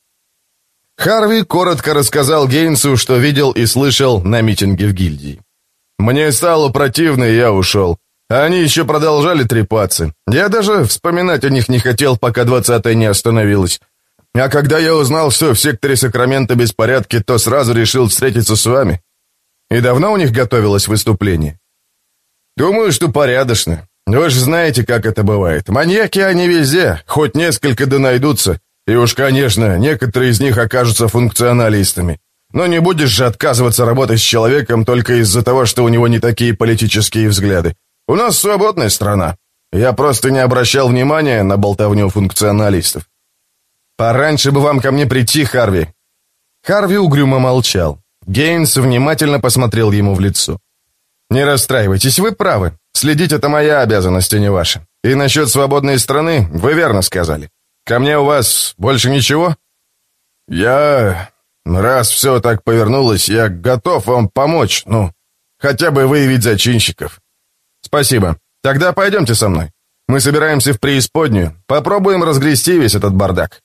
Харви коротко рассказал Гейнсу, что видел и слышал на митинге в гильдии. «Мне стало противно, и я ушел. Они еще продолжали трепаться. Я даже вспоминать о них не хотел, пока двадцатая не остановилась. А когда я узнал, что в секторе Сакрамента беспорядки, то сразу решил встретиться с вами. И давно у них готовилось выступление? Думаю, что порядочно. Вы же знаете, как это бывает. Маньяки они везде, хоть несколько да найдутся. И уж, конечно, некоторые из них окажутся функционалистами. Но не будешь же отказываться работать с человеком только из-за того, что у него не такие политические взгляды. У нас свободная страна. Я просто не обращал внимания на болтовню функционалистов. Пораньше бы вам ко мне прийти, Харви. Харви угрюмо молчал. Гейнс внимательно посмотрел ему в лицо. «Не расстраивайтесь, вы правы. Следить — это моя обязанность, а не ваша. И насчет свободной страны вы верно сказали. Ко мне у вас больше ничего?» «Я... раз все так повернулось, я готов вам помочь, ну, хотя бы выявить зачинщиков». «Спасибо. Тогда пойдемте со мной. Мы собираемся в преисподнюю. Попробуем разгрести весь этот бардак».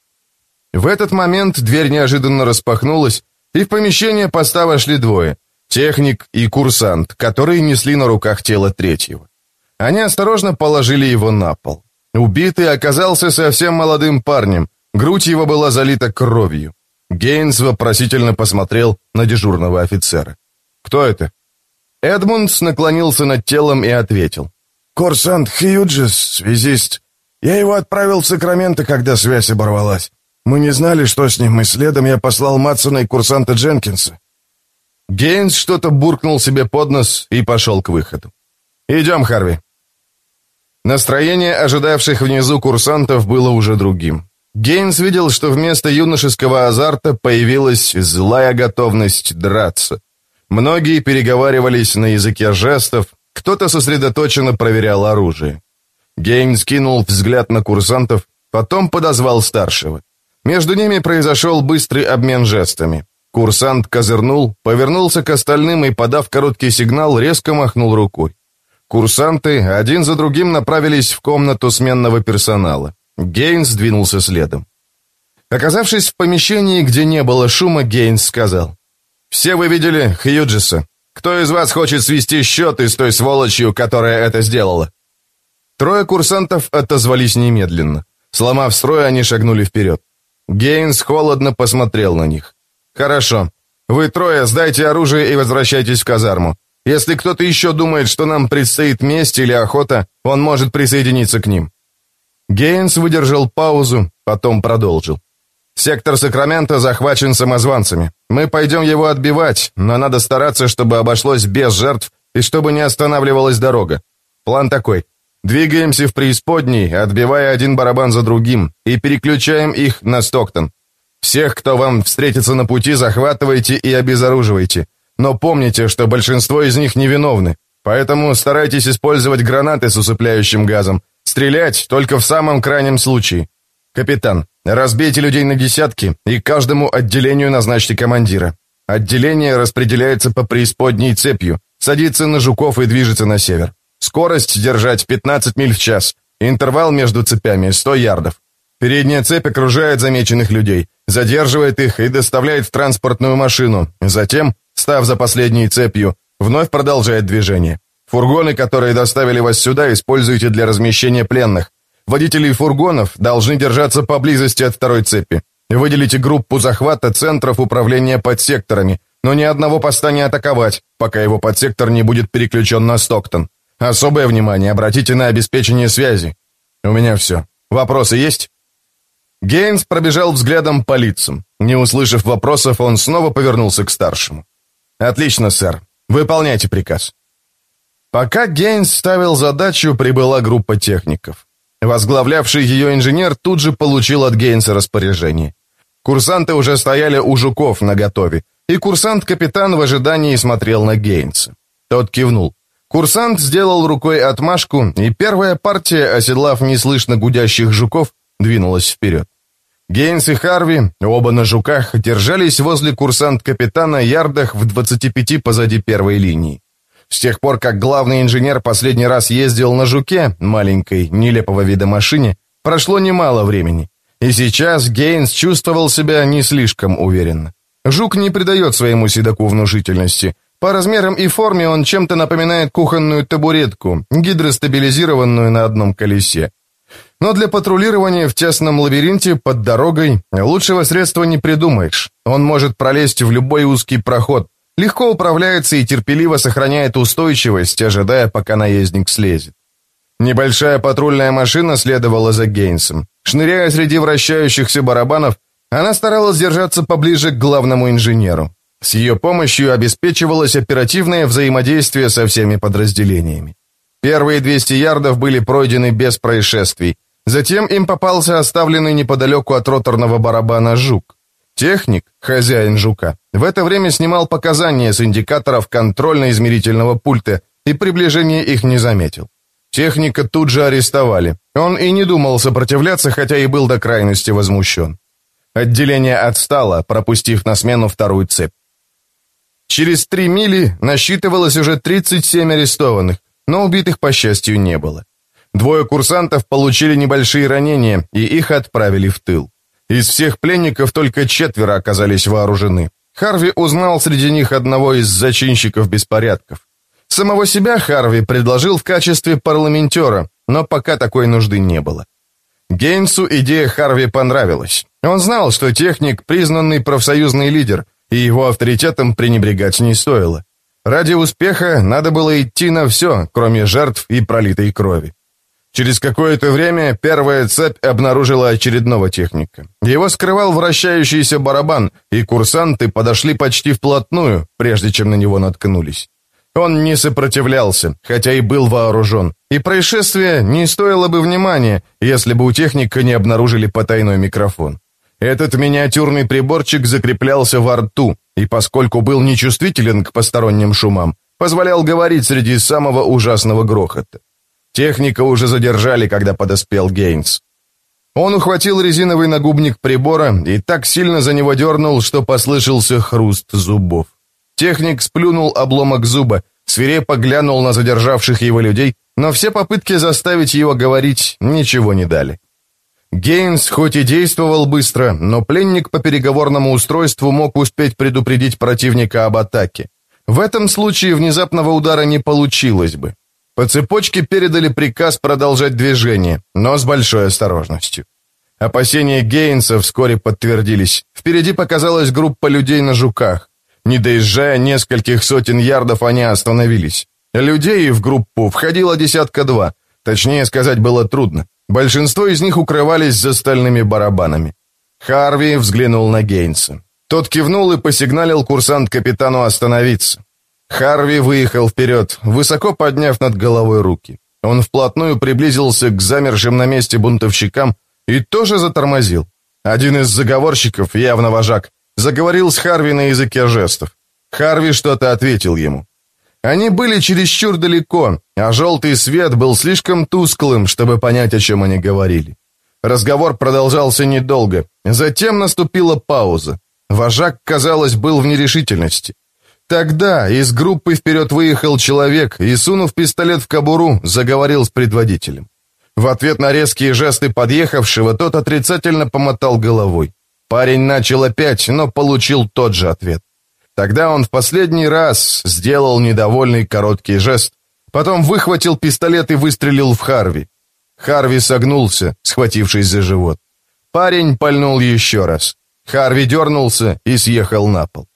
В этот момент дверь неожиданно распахнулась, и в помещение поста вошли двое — техник и курсант, которые несли на руках тело третьего. Они осторожно положили его на пол. Убитый оказался совсем молодым парнем, грудь его была залита кровью. Гейнс вопросительно посмотрел на дежурного офицера. «Кто это?» Эдмундс наклонился над телом и ответил. «Курсант Хьюджес, связист. Я его отправил в Сакраменто, когда связь оборвалась. Мы не знали, что с ним, и следом я послал Матсона и курсанта Дженкинса». Гейнс что-то буркнул себе под нос и пошел к выходу. «Идем, Харви». Настроение ожидавших внизу курсантов было уже другим. Гейнс видел, что вместо юношеского азарта появилась злая готовность драться. Многие переговаривались на языке жестов, кто-то сосредоточенно проверял оружие. Гейнс кинул взгляд на курсантов, потом подозвал старшего. Между ними произошел быстрый обмен жестами. Курсант козырнул, повернулся к остальным и, подав короткий сигнал, резко махнул рукой. Курсанты один за другим направились в комнату сменного персонала. Гейнс двинулся следом. Оказавшись в помещении, где не было шума, Гейнс сказал. «Все вы видели Хьюджиса. Кто из вас хочет свести счеты с той сволочью, которая это сделала?» Трое курсантов отозвались немедленно. Сломав строй, они шагнули вперед. Гейнс холодно посмотрел на них. «Хорошо. Вы трое сдайте оружие и возвращайтесь в казарму. Если кто-то еще думает, что нам предстоит месть или охота, он может присоединиться к ним». Гейнс выдержал паузу, потом продолжил. «Сектор Сакрамента захвачен самозванцами. Мы пойдем его отбивать, но надо стараться, чтобы обошлось без жертв и чтобы не останавливалась дорога. План такой. Двигаемся в преисподней, отбивая один барабан за другим, и переключаем их на Стоктон. Всех, кто вам встретится на пути, захватывайте и обезоруживайте. Но помните, что большинство из них невиновны, поэтому старайтесь использовать гранаты с усыпляющим газом. Стрелять только в самом крайнем случае. Капитан, разбейте людей на десятки и каждому отделению назначьте командира. Отделение распределяется по преисподней цепью, садится на жуков и движется на север. Скорость держать 15 миль в час. Интервал между цепями 100 ярдов. Передняя цепь окружает замеченных людей, задерживает их и доставляет в транспортную машину. Затем став за последней цепью, вновь продолжает движение. Фургоны, которые доставили вас сюда, используйте для размещения пленных. Водители фургонов должны держаться поблизости от второй цепи. Выделите группу захвата центров управления подсекторами, но ни одного поста не атаковать, пока его подсектор не будет переключен на Стоктон. Особое внимание обратите на обеспечение связи. У меня все. Вопросы есть? Гейнс пробежал взглядом по лицам. Не услышав вопросов, он снова повернулся к старшему. «Отлично, сэр. Выполняйте приказ». Пока Гейнс ставил задачу, прибыла группа техников. Возглавлявший ее инженер тут же получил от Гейнса распоряжение. Курсанты уже стояли у жуков наготове, и курсант-капитан в ожидании смотрел на Гейнса. Тот кивнул. Курсант сделал рукой отмашку, и первая партия, оседлав неслышно гудящих жуков, двинулась вперед. Гейнс и Харви, оба на жуках, держались возле курсант-капитана ярдах в 25 позади первой линии. С тех пор, как главный инженер последний раз ездил на жуке, маленькой, нелепого вида машине, прошло немало времени. И сейчас Гейнс чувствовал себя не слишком уверенно. Жук не придает своему седоку внушительности. По размерам и форме он чем-то напоминает кухонную табуретку, гидростабилизированную на одном колесе. Но для патрулирования в тесном лабиринте под дорогой лучшего средства не придумаешь. Он может пролезть в любой узкий проход, легко управляется и терпеливо сохраняет устойчивость, ожидая, пока наездник слезет. Небольшая патрульная машина следовала за Гейнсом. Шныряя среди вращающихся барабанов, она старалась держаться поближе к главному инженеру. С ее помощью обеспечивалось оперативное взаимодействие со всеми подразделениями. Первые 200 ярдов были пройдены без происшествий. Затем им попался оставленный неподалеку от роторного барабана жук. Техник, хозяин жука, в это время снимал показания с индикаторов контрольно-измерительного пульта и приближение их не заметил. Техника тут же арестовали. Он и не думал сопротивляться, хотя и был до крайности возмущен. Отделение отстало, пропустив на смену вторую цепь. Через три мили насчитывалось уже 37 арестованных, но убитых, по счастью, не было. Двое курсантов получили небольшие ранения, и их отправили в тыл. Из всех пленников только четверо оказались вооружены. Харви узнал среди них одного из зачинщиков беспорядков. Самого себя Харви предложил в качестве парламентера, но пока такой нужды не было. Гейнсу идея Харви понравилась. Он знал, что техник – признанный профсоюзный лидер, и его авторитетом пренебрегать не стоило. Ради успеха надо было идти на все, кроме жертв и пролитой крови. Через какое-то время первая цепь обнаружила очередного техника. Его скрывал вращающийся барабан, и курсанты подошли почти вплотную, прежде чем на него наткнулись. Он не сопротивлялся, хотя и был вооружен, и происшествие не стоило бы внимания, если бы у техника не обнаружили потайной микрофон. Этот миниатюрный приборчик закреплялся во рту, и поскольку был нечувствителен к посторонним шумам, позволял говорить среди самого ужасного грохота. Техника уже задержали, когда подоспел Гейнс. Он ухватил резиновый нагубник прибора и так сильно за него дернул, что послышался хруст зубов. Техник сплюнул обломок зуба, свирепо глянул на задержавших его людей, но все попытки заставить его говорить ничего не дали. Гейнс хоть и действовал быстро, но пленник по переговорному устройству мог успеть предупредить противника об атаке. В этом случае внезапного удара не получилось бы. По цепочке передали приказ продолжать движение, но с большой осторожностью. Опасения Гейнса вскоре подтвердились. Впереди показалась группа людей на жуках. Не доезжая нескольких сотен ярдов, они остановились. Людей в группу входило десятка два. Точнее сказать было трудно. Большинство из них укрывались за стальными барабанами. Харви взглянул на Гейнса. Тот кивнул и посигналил курсант капитану остановиться. Харви выехал вперед, высоко подняв над головой руки. Он вплотную приблизился к замершим на месте бунтовщикам и тоже затормозил. Один из заговорщиков, явно вожак, заговорил с Харви на языке жестов. Харви что-то ответил ему. Они были чересчур далеко, а желтый свет был слишком тусклым, чтобы понять, о чем они говорили. Разговор продолжался недолго. Затем наступила пауза. Вожак, казалось, был в нерешительности. Тогда из группы вперед выехал человек и, сунув пистолет в кобуру, заговорил с предводителем. В ответ на резкие жесты подъехавшего тот отрицательно помотал головой. Парень начал опять, но получил тот же ответ. Тогда он в последний раз сделал недовольный короткий жест, потом выхватил пистолет и выстрелил в Харви. Харви согнулся, схватившись за живот. Парень пальнул еще раз. Харви дернулся и съехал на пол.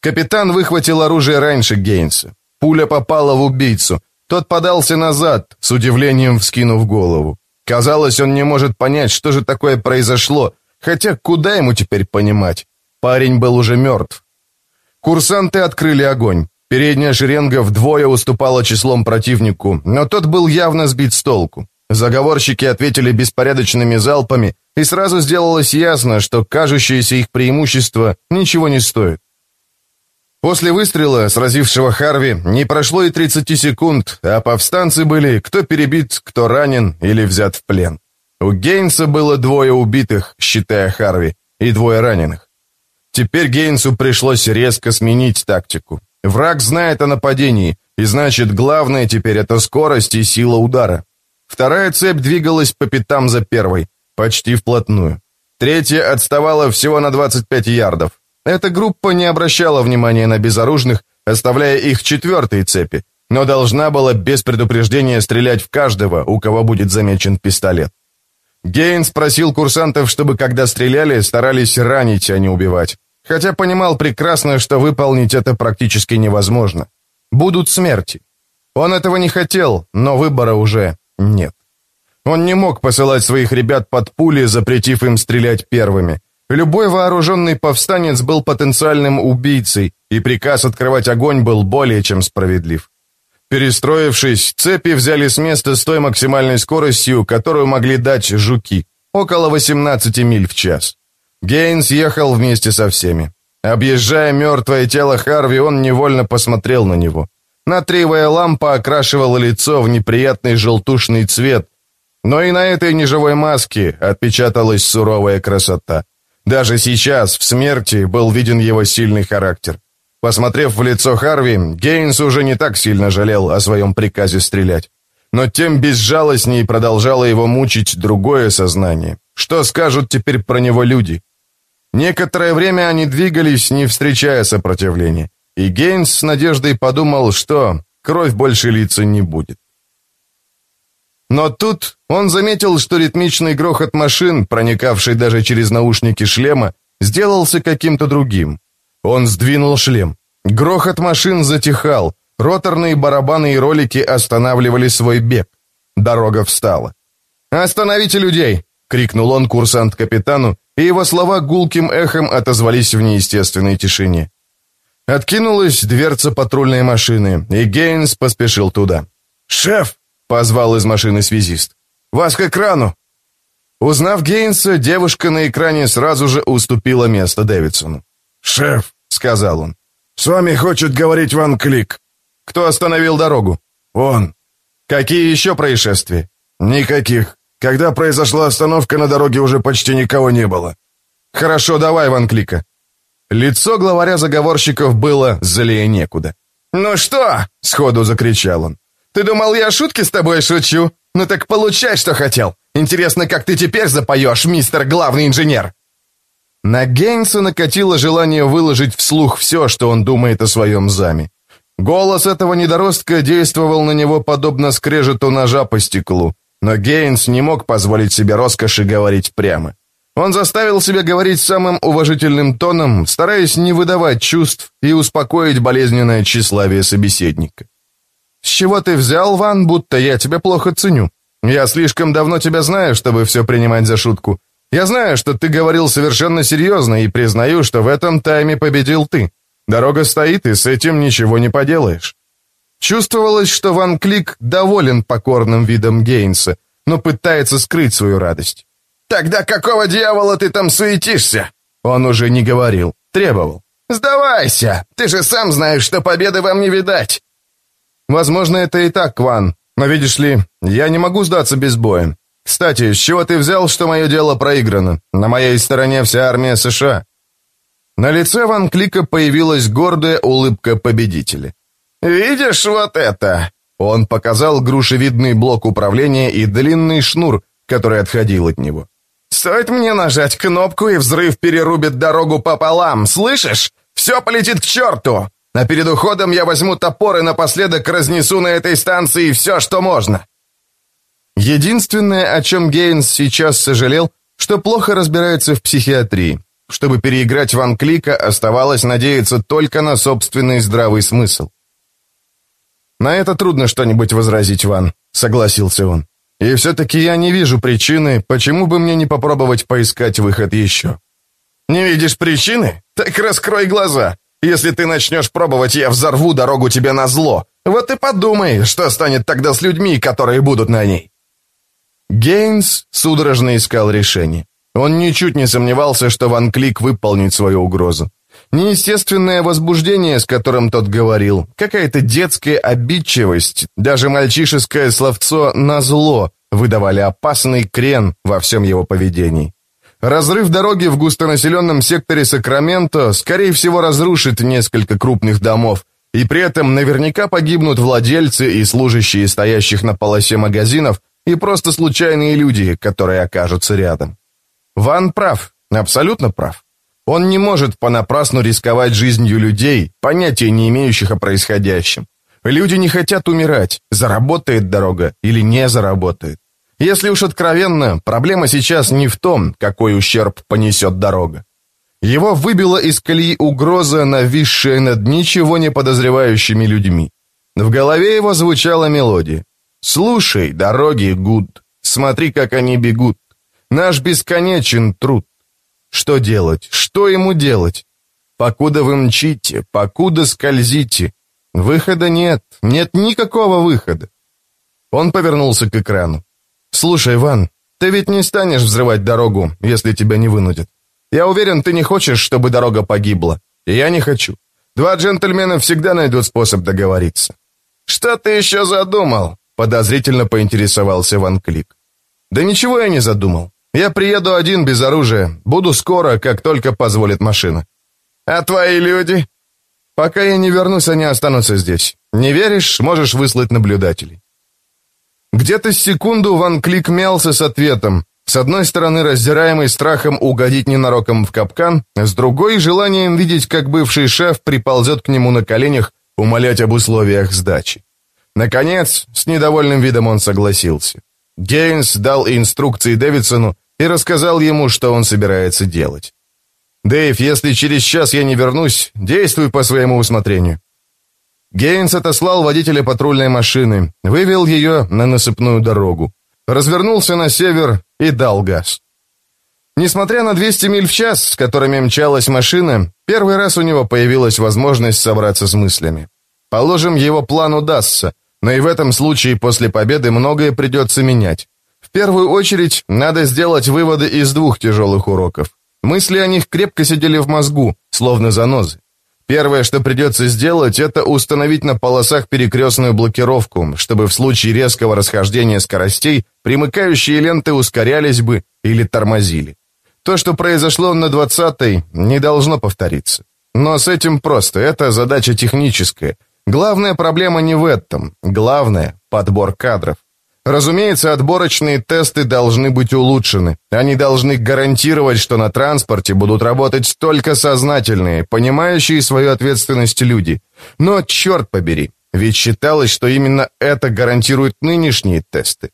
Капитан выхватил оружие раньше Гейнса. Пуля попала в убийцу. Тот подался назад, с удивлением вскинув голову. Казалось, он не может понять, что же такое произошло, хотя куда ему теперь понимать? Парень был уже мертв. Курсанты открыли огонь. Передняя шеренга вдвое уступала числом противнику, но тот был явно сбит с толку. Заговорщики ответили беспорядочными залпами, и сразу сделалось ясно, что кажущееся их преимущество ничего не стоит. После выстрела, сразившего Харви, не прошло и 30 секунд, а повстанцы были кто перебит, кто ранен или взят в плен. У Гейнса было двое убитых, считая Харви, и двое раненых. Теперь Гейнсу пришлось резко сменить тактику. Враг знает о нападении, и значит, главное теперь это скорость и сила удара. Вторая цепь двигалась по пятам за первой, почти вплотную. Третья отставала всего на 25 ярдов. Эта группа не обращала внимания на безоружных, оставляя их четвертой цепи, но должна была без предупреждения стрелять в каждого, у кого будет замечен пистолет. Гейнс просил курсантов, чтобы когда стреляли, старались ранить, а не убивать. Хотя понимал прекрасно, что выполнить это практически невозможно. Будут смерти. Он этого не хотел, но выбора уже нет. Он не мог посылать своих ребят под пули, запретив им стрелять первыми. Любой вооруженный повстанец был потенциальным убийцей, и приказ открывать огонь был более чем справедлив. Перестроившись, цепи взяли с места с той максимальной скоростью, которую могли дать жуки, около 18 миль в час. Гейнс ехал вместе со всеми. Объезжая мертвое тело Харви, он невольно посмотрел на него. Натриевая лампа окрашивала лицо в неприятный желтушный цвет, но и на этой неживой маске отпечаталась суровая красота. Даже сейчас, в смерти, был виден его сильный характер. Посмотрев в лицо Харви, Гейнс уже не так сильно жалел о своем приказе стрелять. Но тем безжалостней продолжало его мучить другое сознание. Что скажут теперь про него люди? Некоторое время они двигались, не встречая сопротивления. И Гейнс с надеждой подумал, что кровь больше литься не будет. Но тут он заметил, что ритмичный грохот машин, проникавший даже через наушники шлема, сделался каким-то другим. Он сдвинул шлем. Грохот машин затихал, роторные барабаны и ролики останавливали свой бег. Дорога встала. «Остановите людей!» — крикнул он курсант-капитану, и его слова гулким эхом отозвались в неестественной тишине. Откинулась дверца патрульной машины, и Гейнс поспешил туда. «Шеф!» — позвал из машины связист. «Вас к экрану!» Узнав Гейнса, девушка на экране сразу же уступила место Дэвидсону. «Шеф», — сказал он, — «с вами хочет говорить Ван Клик». «Кто остановил дорогу?» «Он». «Какие еще происшествия?» «Никаких. Когда произошла остановка, на дороге уже почти никого не было». «Хорошо, давай, Ван Клика». Лицо главаря заговорщиков было злее некуда. «Ну что?» — сходу закричал он. «Ты думал, я шутки с тобой шучу? Ну так получай, что хотел. Интересно, как ты теперь запоешь, мистер главный инженер?» На Гейнса накатило желание выложить вслух все, что он думает о своем заме. Голос этого недоростка действовал на него подобно скрежету ножа по стеклу, но Гейнс не мог позволить себе роскоши говорить прямо. Он заставил себя говорить самым уважительным тоном, стараясь не выдавать чувств и успокоить болезненное тщеславие собеседника. «С чего ты взял, Ван, будто я тебя плохо ценю? Я слишком давно тебя знаю, чтобы все принимать за шутку. Я знаю, что ты говорил совершенно серьезно и признаю, что в этом тайме победил ты. Дорога стоит, и с этим ничего не поделаешь». Чувствовалось, что Ван Клик доволен покорным видом Гейнса, но пытается скрыть свою радость. «Тогда какого дьявола ты там суетишься?» Он уже не говорил, требовал. «Сдавайся! Ты же сам знаешь, что победы вам не видать!» Возможно, это и так, Кван, но видишь ли, я не могу сдаться без боя. Кстати, с чего ты взял, что мое дело проиграно? На моей стороне вся армия США». На лице Ван Клика появилась гордая улыбка победителя. «Видишь вот это?» Он показал грушевидный блок управления и длинный шнур, который отходил от него. «Стоит мне нажать кнопку, и взрыв перерубит дорогу пополам, слышишь? Все полетит к черту! А перед уходом я возьму топор и напоследок разнесу на этой станции все, что можно!» Единственное, о чем Гейнс сейчас сожалел, что плохо разбирается в психиатрии. Чтобы переиграть Ван Клика, оставалось надеяться только на собственный здравый смысл. «На это трудно что-нибудь возразить, Ван», — согласился он. «И все-таки я не вижу причины, почему бы мне не попробовать поискать выход еще». «Не видишь причины? Так раскрой глаза. Если ты начнешь пробовать, я взорву дорогу тебе на зло. Вот и подумай, что станет тогда с людьми, которые будут на ней». Гейнс судорожно искал решение. Он ничуть не сомневался, что Ван Клик выполнит свою угрозу. Неестественное возбуждение, с которым тот говорил, какая-то детская обидчивость, даже мальчишеское словцо на зло выдавали опасный крен во всем его поведении. Разрыв дороги в густонаселенном секторе Сакраменто, скорее всего, разрушит несколько крупных домов, и при этом наверняка погибнут владельцы и служащие стоящих на полосе магазинов, и просто случайные люди, которые окажутся рядом. Ван прав, абсолютно прав. Он не может понапрасну рисковать жизнью людей, понятия не имеющих о происходящем. Люди не хотят умирать, заработает дорога или не заработает. Если уж откровенно, проблема сейчас не в том, какой ущерб понесет дорога. Его выбила из колеи угроза, нависшая над ничего не подозревающими людьми. В голове его звучала мелодия. Слушай, дороги, Гуд, смотри, как они бегут. Наш бесконечен труд. Что делать? Что ему делать? Покуда вы мчите, покуда скользите, Выхода нет, нет никакого выхода. Он повернулся к экрану. «Слушай, Иван, ты ведь не станешь взрывать дорогу, если тебя не вынудят. Я уверен, ты не хочешь, чтобы дорога погибла. И я не хочу. Два джентльмена всегда найдут способ договориться». «Что ты еще задумал?» — подозрительно поинтересовался Ван Клик. «Да ничего я не задумал. Я приеду один без оружия. Буду скоро, как только позволит машина». «А твои люди?» «Пока я не вернусь, они останутся здесь. Не веришь, можешь выслать наблюдателей». Где-то секунду Ван Клик мялся с ответом. С одной стороны, раздираемый страхом угодить ненароком в капкан, с другой — желанием видеть, как бывший шеф приползет к нему на коленях, умолять об условиях сдачи. Наконец, с недовольным видом он согласился. Гейнс дал инструкции Дэвидсону и рассказал ему, что он собирается делать. «Дэйв, если через час я не вернусь, действуй по своему усмотрению». Гейнс отослал водителя патрульной машины, вывел ее на насыпную дорогу, развернулся на север и дал газ. Несмотря на 200 миль в час, с которыми мчалась машина, первый раз у него появилась возможность собраться с мыслями. Положим, его план удастся, но и в этом случае после победы многое придется менять. Первую очередь, надо сделать выводы из двух тяжелых уроков. Мысли о них крепко сидели в мозгу, словно занозы. Первое, что придется сделать, это установить на полосах перекрестную блокировку, чтобы в случае резкого расхождения скоростей примыкающие ленты ускорялись бы или тормозили. То, что произошло на 20-й, не должно повториться. Но с этим просто, это задача техническая. Главная проблема не в этом, главное – подбор кадров. Разумеется, отборочные тесты должны быть улучшены. Они должны гарантировать, что на транспорте будут работать только сознательные, понимающие свою ответственность люди. Но, черт побери, ведь считалось, что именно это гарантируют нынешние тесты.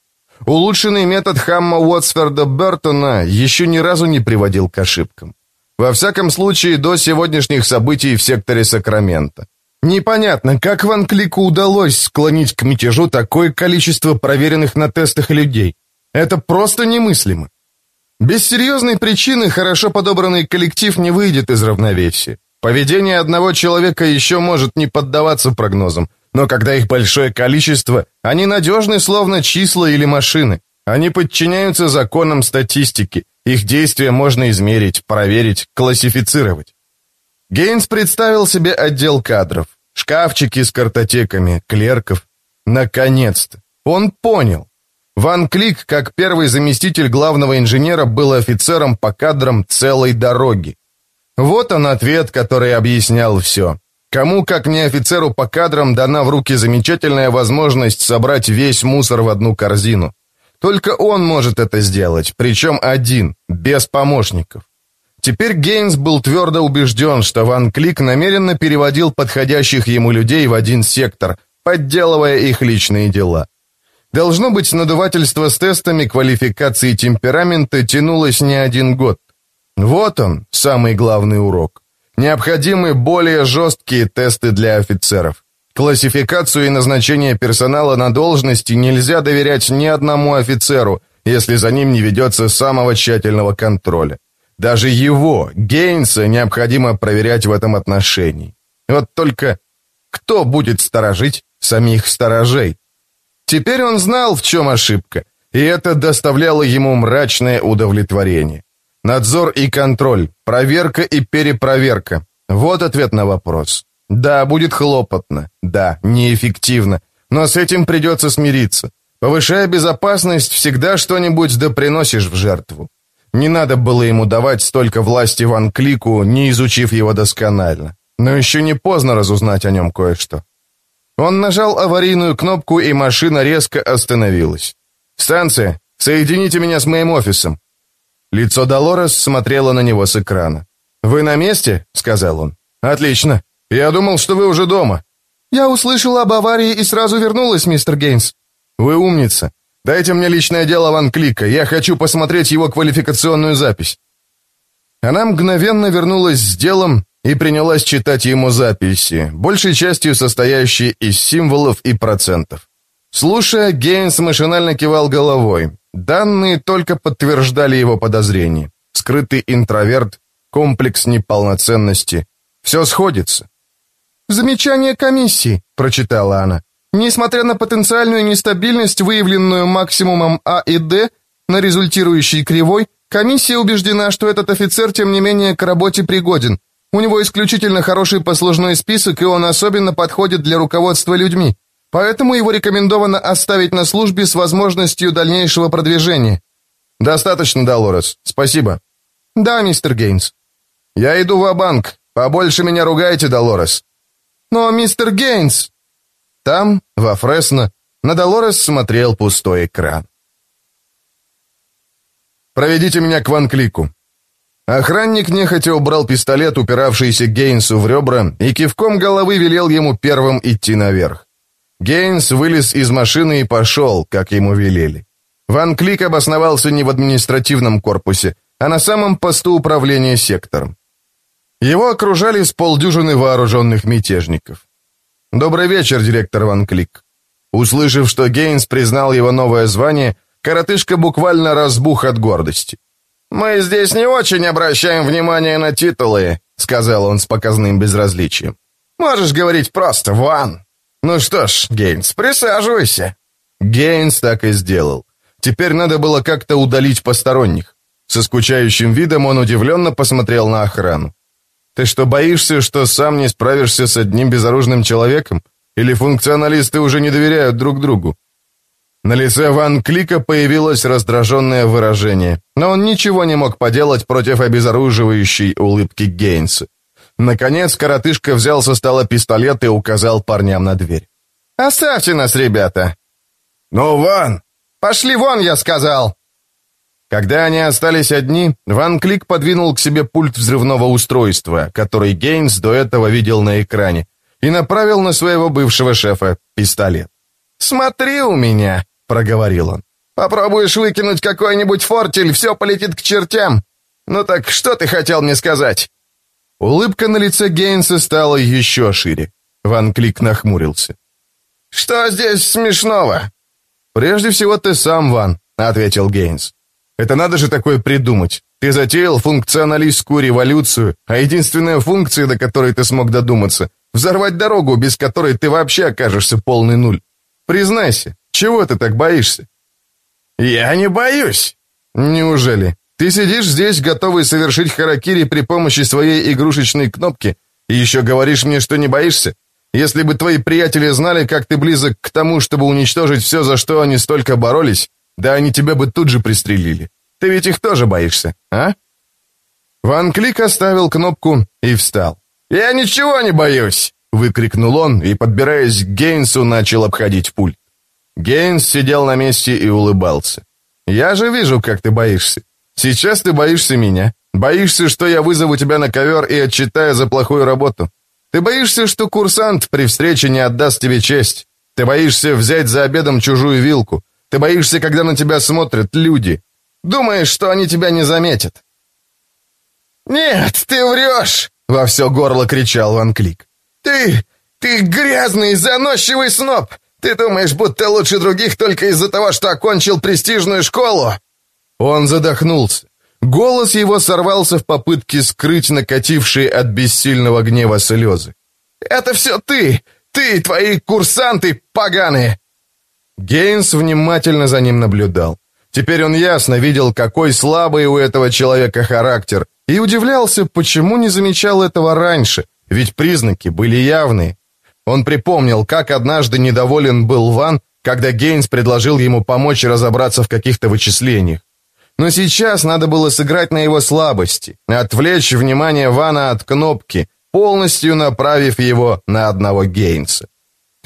Улучшенный метод Хамма Уотсфорда Бертона еще ни разу не приводил к ошибкам. Во всяком случае, до сегодняшних событий в секторе Сакрамента. Непонятно, как Ван Клику удалось склонить к мятежу такое количество проверенных на тестах людей. Это просто немыслимо. Без серьезной причины хорошо подобранный коллектив не выйдет из равновесия. Поведение одного человека еще может не поддаваться прогнозам, но когда их большое количество, они надежны словно числа или машины. Они подчиняются законам статистики, их действия можно измерить, проверить, классифицировать. Гейнс представил себе отдел кадров, шкафчики с картотеками, клерков. Наконец-то! Он понял. Ван Клик, как первый заместитель главного инженера, был офицером по кадрам целой дороги. Вот он ответ, который объяснял все. Кому, как не офицеру по кадрам, дана в руки замечательная возможность собрать весь мусор в одну корзину. Только он может это сделать, причем один, без помощников. Теперь Гейнс был твердо убежден, что Ван Клик намеренно переводил подходящих ему людей в один сектор, подделывая их личные дела. Должно быть, надувательство с тестами квалификации темперамента тянулось не один год. Вот он, самый главный урок. Необходимы более жесткие тесты для офицеров. Классификацию и назначение персонала на должности нельзя доверять ни одному офицеру, если за ним не ведется самого тщательного контроля. Даже его, Гейнса, необходимо проверять в этом отношении. Вот только кто будет сторожить самих сторожей? Теперь он знал, в чем ошибка, и это доставляло ему мрачное удовлетворение. Надзор и контроль, проверка и перепроверка. Вот ответ на вопрос. Да, будет хлопотно, да, неэффективно, но с этим придется смириться. Повышая безопасность, всегда что-нибудь да приносишь в жертву. Не надо было ему давать столько власти Ван Клику, не изучив его досконально. Но еще не поздно разузнать о нем кое-что. Он нажал аварийную кнопку, и машина резко остановилась. «Станция, соедините меня с моим офисом». Лицо Долорес смотрело на него с экрана. «Вы на месте?» — сказал он. «Отлично. Я думал, что вы уже дома». «Я услышала об аварии и сразу вернулась, мистер Гейнс». «Вы умница. Дайте мне личное дело Ван Клика, я хочу посмотреть его квалификационную запись». Она мгновенно вернулась с делом и принялась читать ему записи, большей частью состоящие из символов и процентов. Слушая, Гейнс машинально кивал головой. Данные только подтверждали его подозрения. Скрытый интроверт, комплекс неполноценности. Все сходится. «Замечание комиссии», — прочитала она. «Несмотря на потенциальную нестабильность, выявленную максимумом А и Д, на результирующей кривой, комиссия убеждена, что этот офицер, тем не менее, к работе пригоден. У него исключительно хороший послужной список, и он особенно подходит для руководства людьми. Поэтому его рекомендовано оставить на службе с возможностью дальнейшего продвижения. Достаточно, Долорес. Спасибо. Да, мистер Гейнс. Я иду в банк Побольше меня ругайте, Долорес. Но, мистер Гейнс... Там, во Фресно, на Долорес смотрел пустой экран. «Проведите меня к Ван Клику». Охранник нехотя убрал пистолет, упиравшийся Гейнсу в ребра, и кивком головы велел ему первым идти наверх. Гейнс вылез из машины и пошел, как ему велели. Ван Клик обосновался не в административном корпусе, а на самом посту управления сектором. Его окружали с полдюжины вооруженных мятежников. «Добрый вечер, директор Ван Клик». Услышав, что Гейнс признал его новое звание, коротышка буквально разбух от гордости. «Мы здесь не очень обращаем внимание на титулы», — сказал он с показным безразличием. «Можешь говорить просто «Ван». Ну что ж, Гейнс, присаживайся». Гейнс так и сделал. Теперь надо было как-то удалить посторонних. Со скучающим видом он удивленно посмотрел на охрану. «Ты что, боишься, что сам не справишься с одним безоружным человеком? Или функционалисты уже не доверяют друг другу?» На лице Ван Клика появилось раздраженное выражение, но он ничего не мог поделать против обезоруживающей улыбки Гейнса. Наконец, коротышка взял со стола пистолет и указал парням на дверь. «Оставьте нас, ребята!» «Ну, Ван!» «Пошли вон, я сказал!» Когда они остались одни, Ван Клик подвинул к себе пульт взрывного устройства, который Гейнс до этого видел на экране, и направил на своего бывшего шефа пистолет. «Смотри у меня!» — проговорил он. «Попробуешь выкинуть какой-нибудь фортель, все полетит к чертям! Ну так что ты хотел мне сказать?» Улыбка на лице Гейнса стала еще шире. Ван Клик нахмурился. «Что здесь смешного?» «Прежде всего ты сам, Ван», — ответил Гейнс. «Это надо же такое придумать. Ты затеял функционалистскую революцию, а единственная функция, до которой ты смог додуматься — взорвать дорогу, без которой ты вообще окажешься полный нуль. Признайся, чего ты так боишься?» «Я не боюсь». «Неужели? Ты сидишь здесь, готовый совершить харакири при помощи своей игрушечной кнопки, и еще говоришь мне, что не боишься? Если бы твои приятели знали, как ты близок к тому, чтобы уничтожить все, за что они столько боролись, да они тебя бы тут же пристрелили. Ты ведь их тоже боишься, а?» Ван Клик оставил кнопку и встал. «Я ничего не боюсь!» — выкрикнул он и, подбираясь к Гейнсу, начал обходить пульт. Гейнс сидел на месте и улыбался. «Я же вижу, как ты боишься. Сейчас ты боишься меня. Боишься, что я вызову тебя на ковер и отчитаю за плохую работу. Ты боишься, что курсант при встрече не отдаст тебе честь. Ты боишься взять за обедом чужую вилку. Ты боишься, когда на тебя смотрят люди. Думаешь, что они тебя не заметят. «Нет, ты врешь!» — во все горло кричал Ван Клик. «Ты... ты грязный, заносчивый сноб! Ты думаешь, будто лучше других только из-за того, что окончил престижную школу?» Он задохнулся. Голос его сорвался в попытке скрыть накатившие от бессильного гнева слезы. «Это все ты! Ты, твои курсанты поганые!» Гейнс внимательно за ним наблюдал. Теперь он ясно видел, какой слабый у этого человека характер, и удивлялся, почему не замечал этого раньше, ведь признаки были явные. Он припомнил, как однажды недоволен был Ван, когда Гейнс предложил ему помочь разобраться в каких-то вычислениях. Но сейчас надо было сыграть на его слабости, отвлечь внимание Вана от кнопки, полностью направив его на одного Гейнса.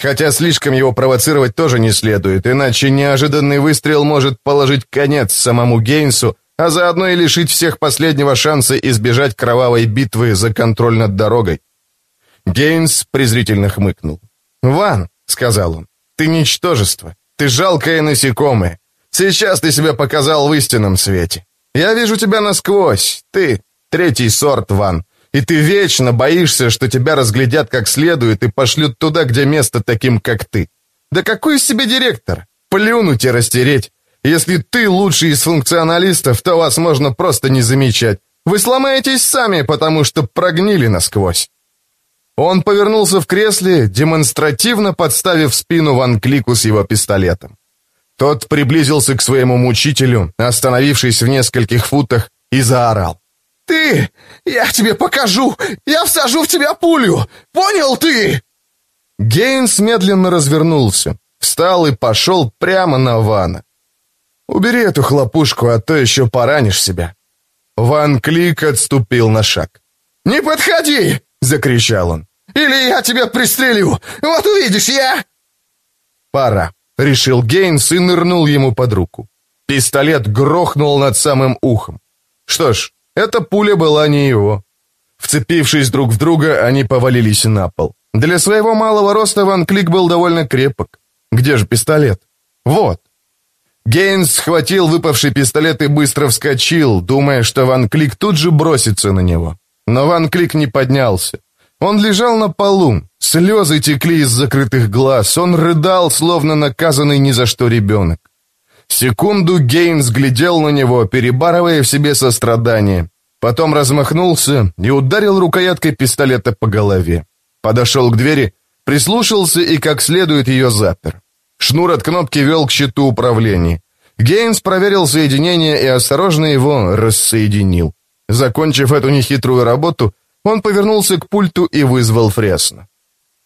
Хотя слишком его провоцировать тоже не следует, иначе неожиданный выстрел может положить конец самому Гейнсу, а заодно и лишить всех последнего шанса избежать кровавой битвы за контроль над дорогой. Гейнс презрительно хмыкнул. «Ван», — сказал он, — «ты ничтожество, ты жалкое насекомое, Сейчас ты себя показал в истинном свете. Я вижу тебя насквозь. Ты третий сорт, Ван. И ты вечно боишься, что тебя разглядят как следует и пошлют туда, где место таким, как ты. Да какой из себя директор? Плюнуть и растереть. Если ты лучший из функционалистов, то вас можно просто не замечать. Вы сломаетесь сами, потому что прогнили насквозь. Он повернулся в кресле, демонстративно подставив спину Ван Клику с его пистолетом. Тот приблизился к своему мучителю, остановившись в нескольких футах, и заорал. «Ты! Я тебе покажу! Я всажу в тебя пулю! Понял ты?» Гейнс медленно развернулся, встал и пошел прямо на Вана. «Убери эту хлопушку, а то еще поранишь себя». Ван Клик отступил на шаг. «Не подходи!» — закричал он. «Или я тебя пристрелю! Вот увидишь, я...» «Пора», — решил Гейнс и нырнул ему под руку. Пистолет грохнул над самым ухом. Что ж, эта пуля была не его. Вцепившись друг в друга, они повалились на пол. Для своего малого роста Ван Клик был довольно крепок. Где же пистолет? Вот. Гейнс схватил выпавший пистолет и быстро вскочил, думая, что Ван Клик тут же бросится на него. Но Ван Клик не поднялся. Он лежал на полу, слезы текли из закрытых глаз, он рыдал, словно наказанный ни за что ребенок. Секунду Гейнс глядел на него, перебарывая в себе сострадание. Потом размахнулся и ударил рукояткой пистолета по голове. Подошел к двери, прислушался и как следует ее запер. Шнур от кнопки вел к щиту управления. Гейнс проверил соединение и осторожно его рассоединил. Закончив эту нехитрую работу, он повернулся к пульту и вызвал Фресно.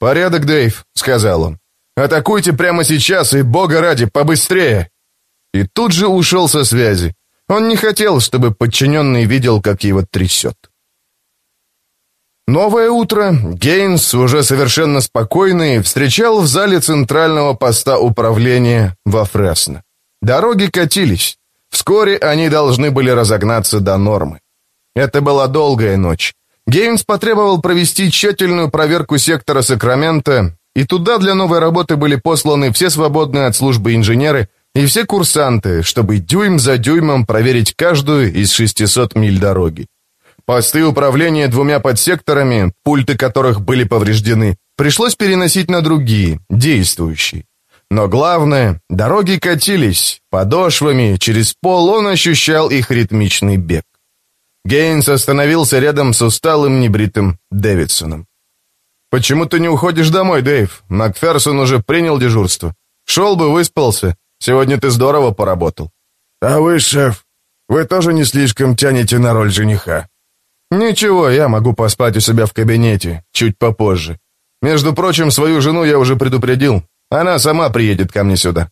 «Порядок, Дэйв», — сказал он. «Атакуйте прямо сейчас и, бога ради, побыстрее!» И тут же ушел со связи. Он не хотел, чтобы подчиненный видел, как его трясет. Новое утро Гейнс, уже совершенно спокойный, встречал в зале центрального поста управления во Фресно. Дороги катились. Вскоре они должны были разогнаться до нормы. Это была долгая ночь. Гейнс потребовал провести тщательную проверку сектора Сакрамента, и туда для новой работы были посланы все свободные от службы инженеры и все курсанты, чтобы дюйм за дюймом проверить каждую из 600 миль дороги. Посты управления двумя подсекторами, пульты которых были повреждены, пришлось переносить на другие, действующие. Но главное, дороги катились, подошвами, через пол он ощущал их ритмичный бег. Гейнс остановился рядом с усталым небритым Дэвидсоном. «Почему ты не уходишь домой, Дэйв? Макферсон уже принял дежурство. Шел бы, выспался. Сегодня ты здорово поработал». «А вы, шеф, вы тоже не слишком тянете на роль жениха?» «Ничего, я могу поспать у себя в кабинете, чуть попозже. Между прочим, свою жену я уже предупредил. Она сама приедет ко мне сюда».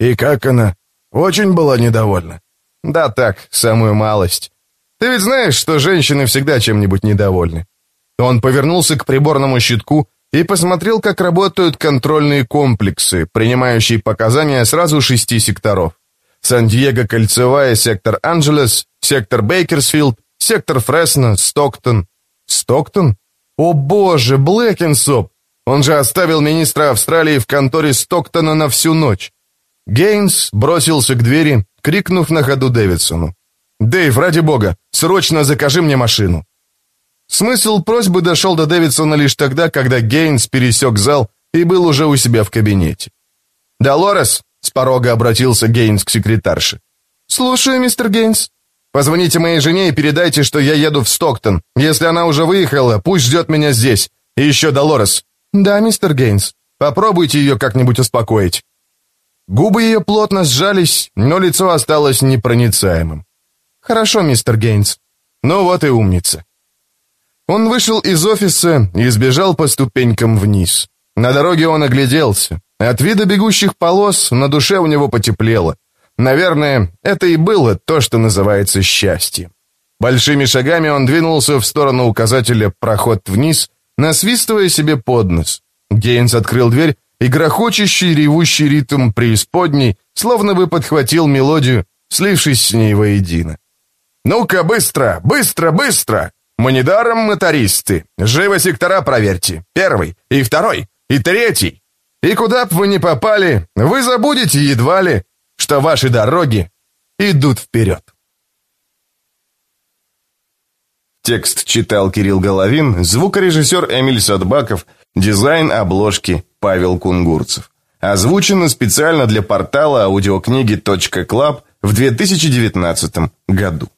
«И как она? Очень была недовольна?» «Да так, самую малость. Ты ведь знаешь, что женщины всегда чем-нибудь недовольны». Он повернулся к приборному щитку и посмотрел, как работают контрольные комплексы, принимающие показания сразу шести секторов. Сан-Диего кольцевая, сектор Анджелес, сектор Бейкерсфилд, сектор Фресно, Стоктон. Стоктон? О боже, Блэкинсоп! Он же оставил министра Австралии в конторе Стоктона на всю ночь. Гейнс бросился к двери, крикнув на ходу Дэвидсону. «Дэйв, ради бога, срочно закажи мне машину!» Смысл просьбы дошел до Дэвидсона лишь тогда, когда Гейнс пересек зал и был уже у себя в кабинете. «Долорес!» — с порога обратился Гейнс к секретарше. «Слушаю, мистер Гейнс». «Позвоните моей жене и передайте, что я еду в Стоктон. Если она уже выехала, пусть ждет меня здесь. И еще Долорес». «Да, мистер Гейнс». «Попробуйте ее как-нибудь успокоить». Губы ее плотно сжались, но лицо осталось непроницаемым. «Хорошо, мистер Гейнс». «Ну вот и умница». Он вышел из офиса и сбежал по ступенькам вниз. На дороге он огляделся. От вида бегущих полос на душе у него потеплело. Наверное, это и было то, что называется счастьем. Большими шагами он двинулся в сторону указателя «Проход вниз», насвистывая себе под нос. Гейнс открыл дверь, и грохочущий ревущий ритм преисподней словно бы подхватил мелодию, слившись с ней воедино. «Ну-ка, быстро, быстро, быстро!» Мы мотористы. Живо сектора проверьте. Первый, и второй, и третий. И куда б вы ни попали, вы забудете едва ли, что ваши дороги идут вперед. Текст читал Кирилл Головин, звукорежиссер Эмиль Садбаков, дизайн обложки Павел Кунгурцев. Озвучено специально для портала аудиокниги.клаб в 2019 году.